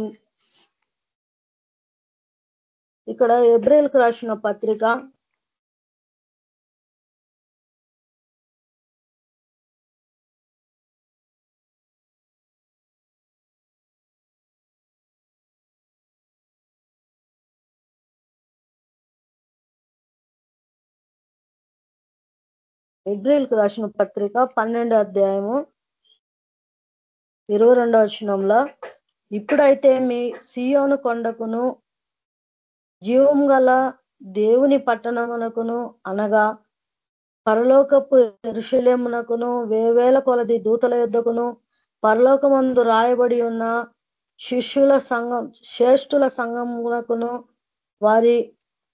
ఇక్కడ ఎబ్రిల్కి రాసిన పత్రిక ఇబ్రిల్కి రాసిన పత్రిక పన్నెండో అధ్యాయము ఇరవై రెండో వచనంలో ఇప్పుడైతే మీ సియోను కొండకును జీవం గల దేవుని పట్టణమునకును అనగా పరలోకపు ఋషులేమునకును వేవేల కొలది దూతల యుద్ధకును పరలోకమందు రాయబడి ఉన్న శిష్యుల సంఘం శ్రేష్ఠుల సంఘమునకును వారి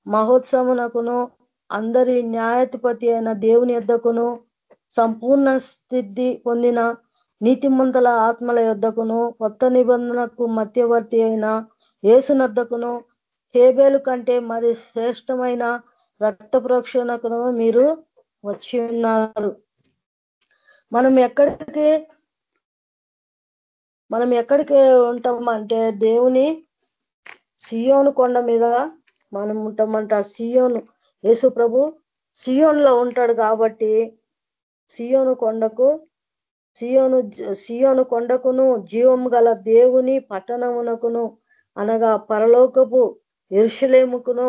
మహోత్సవమునకును అందరి న్యాయాధిపతి అయిన దేవుని ఎద్దకును సంపూర్ణ స్థితి పొందిన నీతిమంతుల ఆత్మల యొద్దకును కొత్త నిబంధనకు మధ్యవర్తి అయిన ఏసునద్దకును హేబేలు కంటే మరి శ్రేష్టమైన రక్త ప్రోక్షణకును మీరు వచ్చి ఉన్నారు. మనం ఎక్కడికి మనం ఎక్కడికి ఉంటామంటే దేవుని సియోను కొండ మీద మనం ఉంటామంట. సియోను యేసు ప్రభు సియోన్లో ఉంటాడు కాబట్టి సియోను కొండకు సియోను సియోను కొండకును జీవం గల దేవుని పట్టణమునకును అనగా పరలోకపు ఎరుషులేముకును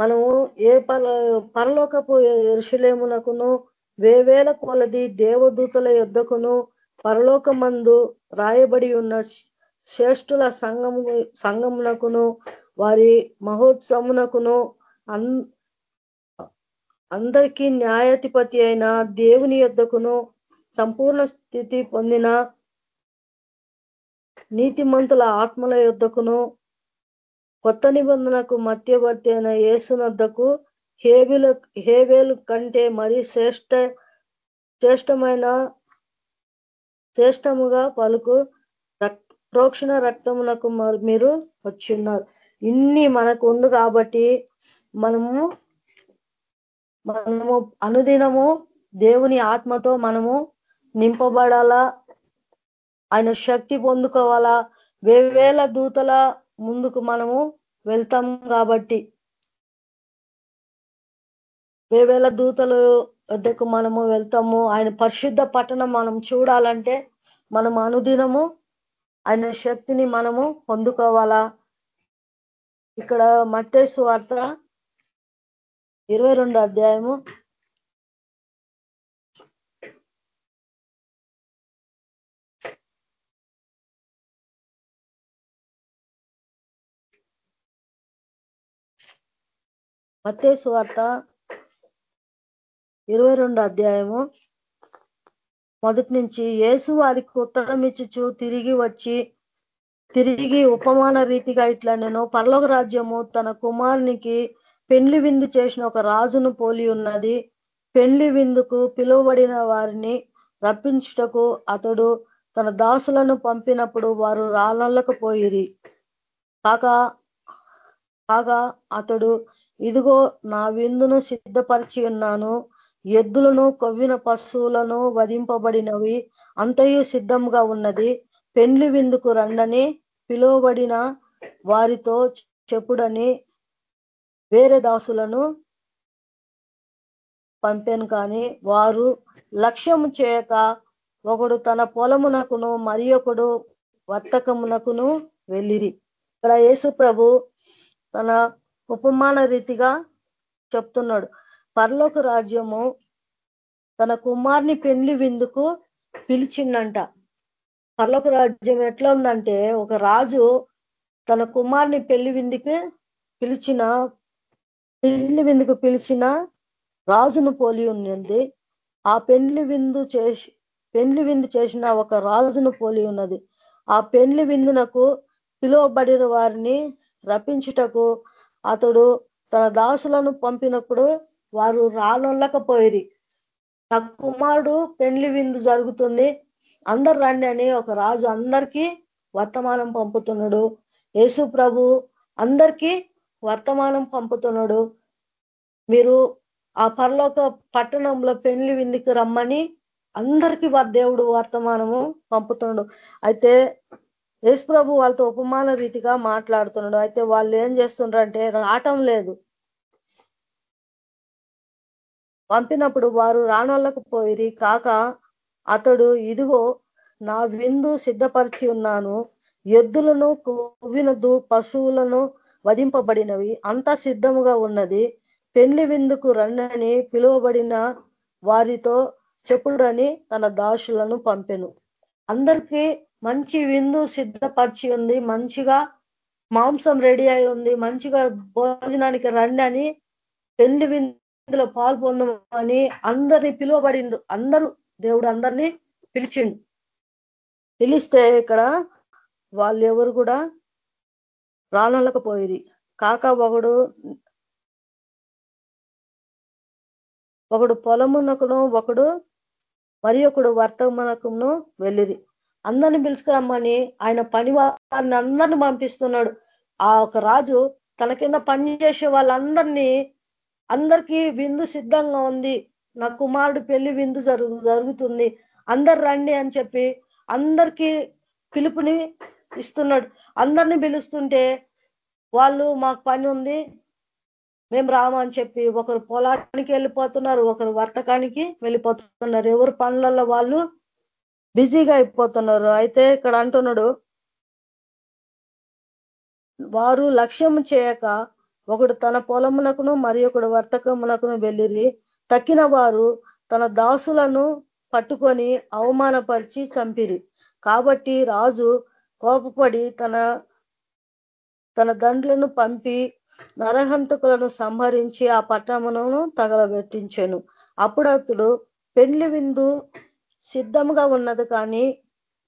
మనము ఏ పర పరలోకపు ఎరుషులేమునకును వేవేల కొలది దేవదూతల యుద్ధకును పరలోకమందు రాయబడి ఉన్న శ్రేష్ఠుల సంఘము సంఘమునకును వారి మహోత్సవమునకును అందరికీ న్యాయాధిపతి అయిన దేవుని యుద్ధకును సంపూర్ణ స్థితి పొందిన నీతిమంతుల ఆత్మల యుద్ధకును కొత్త నిబంధనకు మధ్యవర్తి అయిన యేసునద్దకు హేబిల హేబేలు కంటే మరి శ్రేష్ట శ్రేష్టమైన శ్రేష్టముగా పలుకు ప్రోక్షణ రక్తమునకు మీరు వచ్చిన్నారు ఇన్ని మనకు ఉంది కాబట్టి మనము మనము అనుదినము దేవుని ఆత్మతో మనము నింపబడాలా? ఆయన శక్తి పొందుకోవాలా? వేవేల దూతల ముందుకు మనము వెళ్తాం కాబట్టి. వేవేల దూతలు వద్దకు మనము వెళ్తాము. ఆయన పరిశుద్ధ పట్టణం మనం చూడాలంటే మనం అనుదినము ఆయన శక్తిని మనము పొందుకోవాలా? ఇక్కడ మత్తే సువార్త ఇరవై రెండు అధ్యాయము. మత్తేసు వార్త ఇరవై రెండు అధ్యాయము. మొదటి నుంచి యేసు వారికి ఉత్తరం ఇచ్చుచు తిరిగి వచ్చి తిరిగి ఉపమాన రీతిగా ఇట్లా నేను పర్లోక రాజ్యము తన కుమారునికి పెళ్ళి విందు చేసిన ఒక రాజును పోలి ఉన్నది. పెళ్ళి విందుకు పిలువబడిన వారిని రప్పించుటకు అతడు తన దాసులను పంపినప్పుడు వారు రాళ్ళకపోయిరి కాక కాగా అతడు ఇదిగో నా విందును సిద్ధపరిచి ఉన్నాను. ఎద్దులను కొవ్విన పశువులను వధింపబడినవి అంతయు సిద్ధంగా ఉన్నది. పెండ్లి విందుకు రండని పిలువబడిన వారితో చెప్పుడని వేరే దాసులను పంపాను కానీ వారు లక్ష్యము చేయక ఒకడు తన పొలమునకును మరి ఒకడు వర్తకమునకును వెళ్ళిరి. ఇక్కడ యేసు ప్రభు తన ఉపమాన రీతిగా చెప్తున్నాడు. పర్లోక రాజ్యము తన కుమార్ని పెళ్ళి విందుకు పిలిచిందంట. పర్లోక రాజ్యం ఎట్లా ఉందంటే ఒక రాజు తన కుమార్ని పెళ్ళి విందుకు పిలిచిన పెళ్ళి విందుకు పిలిచిన రాజును పోలి ఉన్నది. ఆ పెండ్లి విందు చేసి పెండ్లి విందు చేసిన ఒక రాజును పోలి ఉన్నది. ఆ పెండ్లి విందునకు పిలువబడిన వారిని రప్పించుటకు అతడు తన దాసులను పంపినప్పుడు వారు రానొల్లకపోయిరి. నా కుమారుడు పెండ్లి విందు జరుగుతుంది. అందరు రండి అని ఒక రాజు అందరికీ వర్తమానం పంపుతున్నాడు. యేసు ప్రభు అందరికీ వర్తమానం పంపుతున్నాడు. మీరు ఆ పరలోక పట్టణంలో పెళ్ళి విందుకు రమ్మని అందరికీ దేవుడు వర్తమానము పంపుతున్నాడు. అయితే యేసు ప్రభు వాళ్ళతో ఉపమాన రీతిగా మాట్లాడుతున్నాడు. అయితే వాళ్ళు ఏం చేస్తుండ్రంటే రావటం లేదు. పంపినప్పుడు వారు రానోళ్ళకు కాక అతడు ఇదిగో నా విందు సిద్ధపరిచి ఉన్నాను. ఎద్దులను కొవ్విన పశువులను వధింపబడినవి. అంతా సిద్ధముగా ఉన్నది. పెళ్ళి విందుకు రండని పిలువబడిన వారితో చెప్పుడని తన దాసులను పంపెను. అందరికీ మంచి విందు సిద్ధపరిచి ఉంది. మంచిగా మాంసం రెడీ అయి ఉంది. మంచిగా భోజనానికి రండి అని పెళ్ళి విందులో పాల్పొందమని అందరినీ పిలువబడిండు. అందరూ దేవుడు అందరినీ పిలిచిండు. పిలిస్తే ఇక్కడ వాళ్ళు ఎవరు కూడా రానలకపోయిరి కాక ఒకడు ఒకడు పొలమునకును ఒకడు మరి ఒకడు వర్తమనకును వెళ్ళిరి. అందరిని పిలుచుకురమ్మని ఆయన పని వారిని అందరిని పంపిస్తున్నాడు. ఆ ఒక రాజు తన కింద పని చేసే వాళ్ళందరినీ అందరికీ విందు సిద్ధంగా ఉంది. నా కుమారుడు పెళ్ళి విందు జరుగు జరుగుతుంది. అందరు రండి అని చెప్పి అందరికీ పిలుపుని ఇస్తున్నాడు. అందరినీ పిలుస్తుంటే వాళ్ళు మాకు పని ఉంది. మేము రామని చెప్పి ఒకరు పొలానికి వెళ్ళిపోతున్నారు ఒకరు వర్తకానికి వెళ్ళిపోతున్నారు. ఎవరు పనులలో వాళ్ళు బిజీగా అయిపోతున్నారు. అయితే ఇక్కడ అంటున్నాడు వారు లక్ష్యం చేయక ఒకడు తన పొలమునకును మరి ఒకడు వర్తకమునకును వెళ్ళిరి. తక్కిన వారు తన దాసులను పట్టుకొని అవమానపరిచి చంపిరి. కాబట్టి రాజు కోపపడి తన తన దండ్లను పంపి నరహంతకులను సంహరించి ఆ పట్టణమును తగలబెట్టించాను. అప్పుడు అతడు పెళ్ళి విందు సిద్ధంగా ఉన్నది కానీ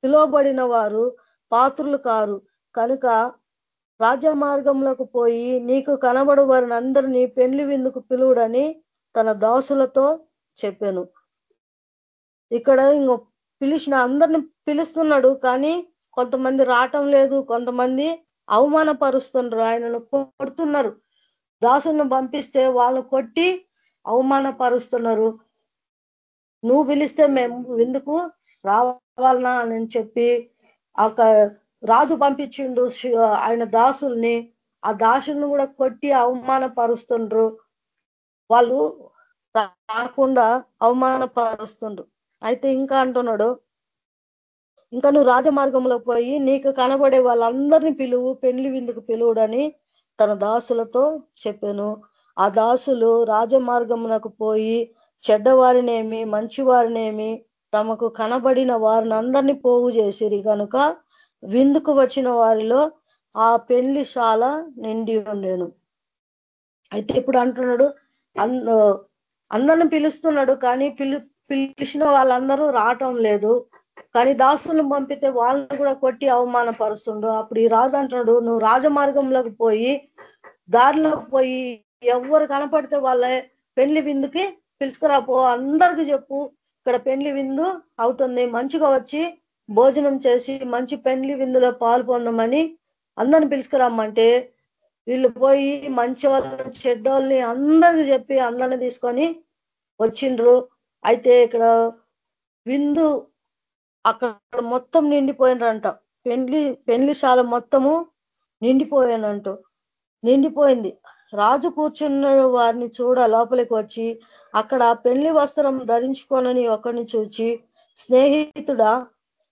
పిలువబడిన వారు పాత్రులు కారు. కనుక రాజమార్గంలోకి పోయి నీకు కనబడు వారిని అందరినీ పెళ్ళి విందుకు పిలువుడని తన దాసులతో చెప్పాను. ఇక్కడ ఇంకో పిలిచిన అందరిని పిలుస్తున్నాడు కానీ కొంతమంది రావటం లేదు కొంతమంది అవమానపరుస్తున్నారు ఆయనను కొడుతున్నారు. దాసులను పంపిస్తే వాళ్ళు కొట్టి అవమానపరుస్తున్నారు. నువ్వు పిలిస్తే మేము ఎందుకు రావాలనా అని చెప్పి ఒక రాజు పంపించిండు ఆయన దాసుల్ని. ఆ దాసుల్ని కూడా కొట్టి అవమానపరుస్తుండ్రు. వాళ్ళు రాకుండా అవమానపరుస్తుండ్రు. అయితే ఇంకా అంటున్నాడు ఇంకా నువ్వు రాజమార్గంలో పోయి నీకు కనబడే వాళ్ళందరినీ పిలువు పెండ్లి విందుకు పిలువుడని తన దాసులతో చెప్పాను. ఆ దాసులు రాజమార్గమునకు పోయి చెడ్డవారినేమి మంచివారినేమి తమకు కనబడిన వారిని అందరినీ పోగు చేసిరి. కనుక విందుకు వచ్చిన వారిలో ఆ పెళ్ళిశాల నిండి ఉండేను. అయితే ఇప్పుడు అంటున్నాడు అందరిని పిలుస్తున్నాడు కానీ పిలి పిలిచిన వాళ్ళందరూ రావటం లేదు. కానీ దాసులను పంపితే వాళ్ళని కూడా కొట్టి అవమానపరుస్తుండు అప్పుడు ఈ రాజు అంటున్నాడు నువ్వు రాజమార్గంలోకి పోయి దారిలోకి పోయి ఎవరు కనపడితే వాళ్ళ పెళ్ళి విందుకి పిలుచుకురాపో అందరికి చెప్పు. ఇక్కడ పెళ్ళి విందు అవుతుంది. మంచిగా వచ్చి భోజనం చేసి మంచి పెండ్లి విందులో పాల్పొందమని అందరిని పిలుచుకురమ్మంటే వీళ్ళు పోయి మంచి వాళ్ళని చెడ్డోళ్ళని అందరికి చెప్పి అందరిని తీసుకొని వచ్చిండ్రు. అయితే ఇక్కడ విందు అక్కడ మొత్తం నిండిపోయినరంట. పెండ్లి పెండ్లిశాల మొత్తము నిండిపోయానంటూ నిండిపోయింది. రాజు కూర్చున్న వారిని చూడ లోపలికి వచ్చి అక్కడ పెళ్ళి వస్త్రం ధరించుకోనని ఒకరిని చూచి స్నేహితుడా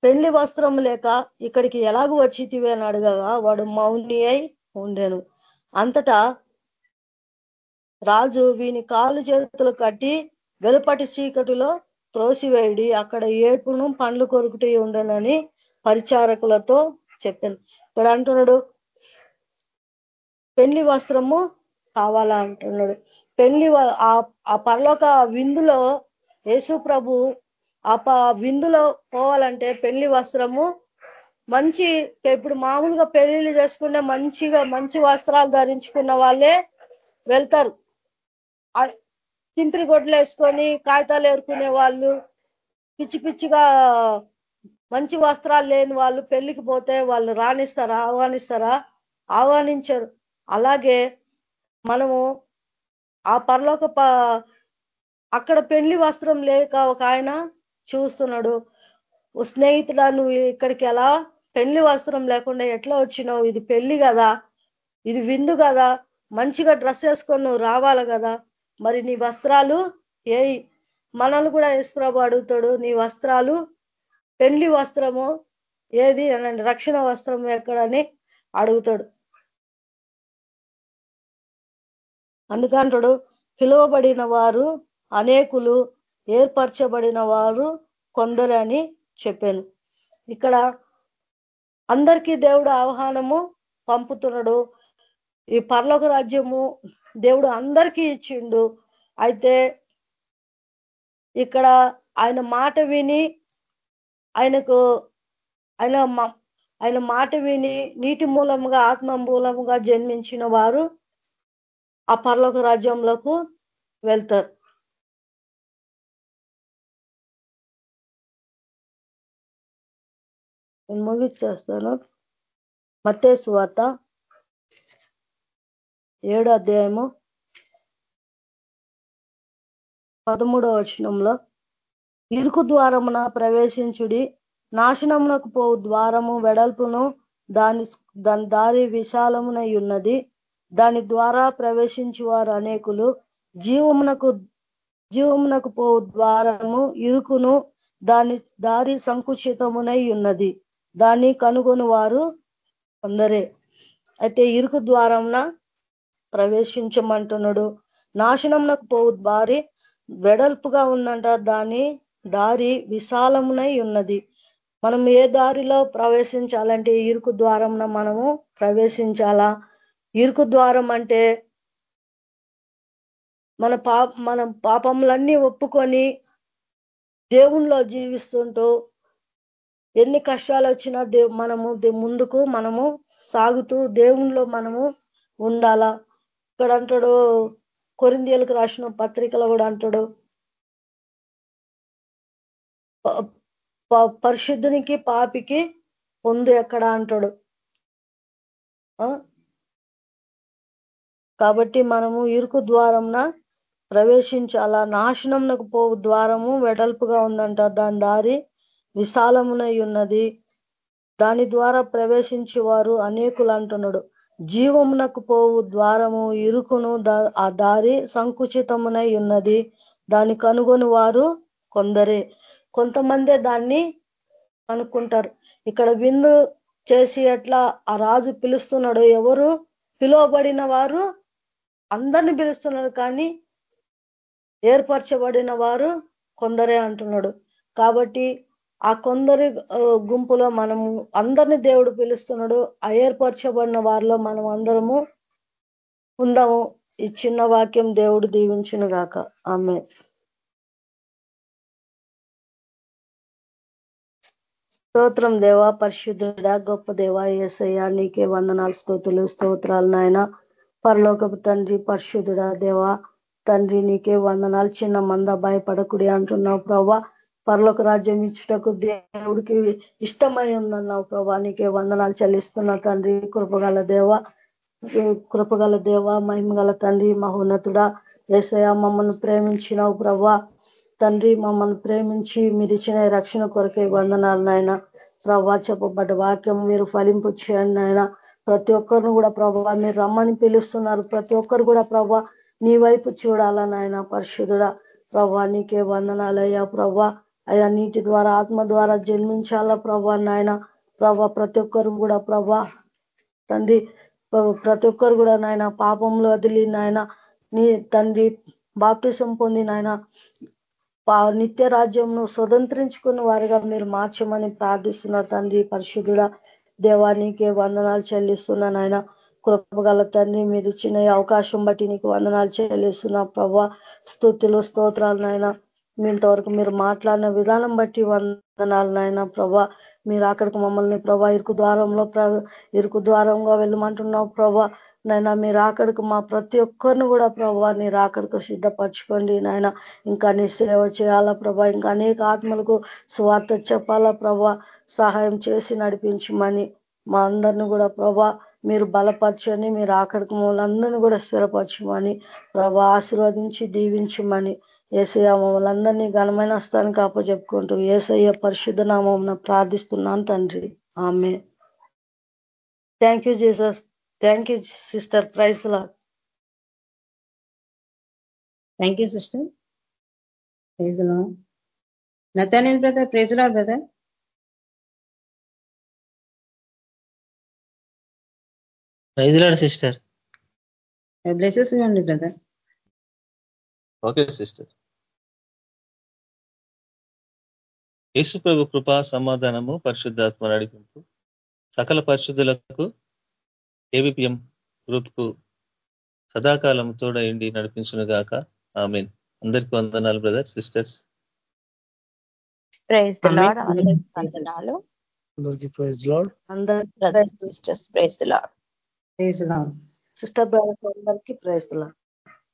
పెళ్ళి వస్త్రం లేక ఇక్కడికి ఎలాగూ వచ్చితివి అని అడగగా వాడు మౌని అయి ఉండేను. అంతటా రాజు వీని కాళ్ళు చేతులు కట్టి వెలుపటి చీకటిలో త్రోసివేయడి. అక్కడ ఏడుపును పండ్లు కొరుకుతూ ఉండనని పరిచారకులతో చెప్పాను. ఇక్కడ అంటున్నాడు పెళ్ళి వస్త్రము కావాలా అంటున్నాడు. పెళ్ళి ఆ పరలోక విందులో యేసు ప్రభు ఆ విందులో పోవాలంటే పెళ్ళి వస్త్రము మంచి ఇప్పుడు మామూలుగా పెళ్ళిళ్ళు చేసుకునే మంచిగా మంచి వస్త్రాలు ధరించుకున్న వాళ్ళే వెళ్తారు. చింపిరి గొడ్లు వేసుకొని కాగితాలు ఏరుకునే వాళ్ళు పిచ్చి పిచ్చిగా మంచి వస్త్రాలు లేని వాళ్ళు పెళ్ళికి పోతే వాళ్ళు రాణిస్తారా ఆహ్వానిస్తారా? ఆహ్వానించరు. అలాగే మనము ఆ పరలోక అక్కడ పెళ్ళి వస్త్రం లేక ఒక ఆయన చూస్తున్నాడు. స్నేహితుడా నువ్వు ఇక్కడికి ఎలా? పెళ్ళి వస్త్రం లేకుండా ఎట్లా వచ్చినావు? ఇది పెళ్ళి కదా ఇది విందు కదా మంచిగా డ్రెస్ వేసుకొని నువ్వు రావాలి కదా మరి నీ వస్త్రాలు ఏ మనల్ని కూడా యేసుప్రభు అడుగుతాడు నీ వస్త్రాలు పెళ్ళి వస్త్రము ఏది అనండి రక్షణ వస్త్రం ఎక్కడని అడుగుతాడు. అందుకంటాడు పిలువబడిన వారు అనేకులు ఏర్పరచబడిన వారు కొందరు అని చెప్పాను. ఇక్కడ అందరికీ దేవుడు ఆహ్వానము పంపుతున్నాడు. ఈ పర్లోక రాజ్యము దేవుడు అందరికీ ఇచ్చిండు. అయితే ఇక్కడ ఆయన మాట విని ఆయనకు ఆయన ఆయన మాట విని నీటి మూలముగా ఆత్మ మూలముగా జన్మించిన వారు ఆ పర్లోక రాజ్యంలోకి వెళ్తారు. నేను ముగిచ్చేస్తాను మత్తేసు వార్త ఏడో అధ్యాయము పదమూడో వచనంలో ఇరుకు ద్వారమున ప్రవేశించుడి నాశనమునకు పోవు ద్వారము వెడల్పును దాని దాని దారి విశాలమునై ఉన్నది దాని ద్వారా ప్రవేశించి వారు అనేకులు జీవమునకు జీవమునకు పో ద్వారము ఇరుకును దాని దారి సంకుచితమునై ఉన్నది దాన్ని కనుగొని వారు కొందరే. అయితే ఇరుకు ద్వారంన ప్రవేశించమంటున్నాడు. నాశనంకు పోవు భారీ వెడల్పుగా ఉందంట. దాని దారి విశాలమునై ఉన్నది. మనం ఏ దారిలో ప్రవేశించాలంటే ఇరుకు ద్వారంన మనము ప్రవేశించాలా? ఇరుకు ద్వారం అంటే మన పాప మన పాపములన్నీ ఒప్పుకొని దేవుణ్ణిలో జీవిస్తుంటూ ఎన్ని కష్టాలు వచ్చినా దేవు మనము ముందుకు మనము సాగుతూ దేవుణ్ణిలో మనము ఉండాలా? ఇక్కడ అంటాడు కొరిందియలకు రాసిన పత్రికలో కూడా అంటాడు పరిశుద్ధునికి పాపికి పొందు ఎక్కడ అంటాడు? కాబట్టి మనము ఇరుకు ద్వారంన ప్రవేశించాలా? నాశనంకు పో ద్వారము వెడల్పుగా ఉందంట. దాని దారి విశాలమునై ఉన్నది. దాని ద్వారా ప్రవేశించి వారు అనేకులు అంటున్నాడు. జీవమునకు పోవు ద్వారము ఇరుకును ఆ దారి సంకుచితమునై ఉన్నది. దాని కనుగొని వారు కొందరే. కొంతమందే దాన్ని అనుకుంటారు. ఇక్కడ విందు చేసి ఎట్లా ఆ రాజు పిలుస్తున్నాడు ఎవరు? పిలువబడిన వారు అందరిని పిలుస్తున్నాడు కానీ ఏర్పరచబడిన వారు కొందరే అంటున్నాడు. కాబట్టి ఆ కొందరి గుంపులో మనము అందరిని దేవుడు పిలుస్తున్నాడు. ఏర్పరచబడిన వారిలో మనం అందరము ఉందాము. ఈ చిన్న వాక్యం దేవుడు దీవించును గాక. ఆమె స్తోత్రం దేవా పరిశుద్ధుడా గొప్ప దేవా ఏసయ్య నీకే వందనాలు స్తోతులు స్తోత్రాలు నాయన. పరలోకపు తండ్రి పరిశుద్ధుడా దేవా తండ్రి నీకే వందనాలు. చిన్న మంద భయపడకుడి అంటున్నావు ప్రభా. పరలోక రాజ్యం ఇచ్చుటకు దేవుడికి ఇష్టమై ఉందన్నావు ప్రభా. నీకే వందనాలు చెల్లిస్తున్నా తండ్రి. కృపగల దేవ కృపగల దేవ మహిమగల తండ్రి మహోన్నతుడా. ఏసయ మమ్మల్ని ప్రేమించినావు ప్రభా. తండ్రి మమ్మల్ని ప్రేమించి మీరు ఇచ్చిన రక్షణ కొరకే వందనాలు నాయన. ప్రభా చెప్పబడ్డ వాక్యం మీరు ఫలింపు చేయండి నాయన. ప్రతి ఒక్కరిని కూడా ప్రభా మీరు రమ్మని పిలుస్తున్నారు. ప్రతి ఒక్కరు కూడా ప్రభా నీ వైపు చూడాలా నాయన పరిశుద్ధుడా. ప్రభా నీకే వందనాలయ్యా ప్రభా. అయ్యా నీటి ద్వారా ఆత్మ ద్వారా జన్మించాలా ప్రభా నాయన. ప్రభా ప్రతి ఒక్కరు కూడా ప్రభా తండ్రి ప్రతి ఒక్కరు కూడా నాయన పాపంలో వదిలి నాయన. నీ తండ్రి బాప్టిసం పొంది నాయన. నిత్య రాజ్యంను స్వతంత్రించుకున్న వారిగా మీరు మార్చమని ప్రార్థిస్తున్నారు తండ్రి పరిశుద్ధుడ. దేవానికి వందనాలు చెల్లిస్తున్నా నాయన. కృపగల తండ్రి మీరు ఇచ్చిన అవకాశం బట్టి నీకు వందనాలు చెల్లిస్తున్నా ప్రభా. స్థుతులు స్తోత్రాలు నాయన. ఇంతవరకు మీరు మాట్లాడిన విధానం బట్టి వందనాలు నాయన. ప్రభా మీరు అక్కడికి మమ్మల్ని ప్రభా ఇరుకు ద్వారంలో ఇరుకు ద్వారంగా వెళ్ళమంటున్నావు ప్రభా. నాయన మీరు అక్కడికి మా ప్రతి ఒక్కరిని కూడా ప్రభా మీరు అక్కడికి సిద్ధపరచుకోండి నాయన. ఇంకా నీ సేవ చేయాలా ప్రభా ఇంకా అనేక ఆత్మలకు స్వార్థ చెప్పాలా ప్రభా. సహాయం చేసి నడిపించమని మా అందరిని కూడా ప్రభా మీరు బలపరచని మీరు అక్కడికి మమ్మల్ని కూడా స్థిరపరచమని ప్రభా ఆశీర్వదించి దీవించమని. ఏసయ్య మమ్మల్ని అందరినీ ఘనమైన హస్తానికి అప్పచెప్పుకుంటూ ఏసయ్య పరిశుద్ధ నామం ప్రార్థిస్తున్నాను తండ్రి. Amen thank you Jesus thank you sister praise lord thank you sister ప్రైజ్లో నతానియల్ బ్రదర్ ప్రైజ్లో brother praise lord sister blesses ఇవ్వండి బ్రదర్ ఓకే సిస్టర్ యేసు ప్రభు కృపా సమాధానము పరిశుద్ధాత్మ నడిపింపు సకల పరిశుద్ధులకు ఏబిపిఎం గ్రూప్కు సదాకాలం తోడయండి నడిపించును గాక. ఆమెన్. అందరికీ వందనాలు బ్రదర్ సిస్టర్స్. ప్రైజ్ లాడ్ అందరికీ వందనాలు. అందరికీ ప్రైజ్ లాడ్ అందరూ sisters praise lord praise lord sister brothers అందరికీ ప్రైజ్ లాడ్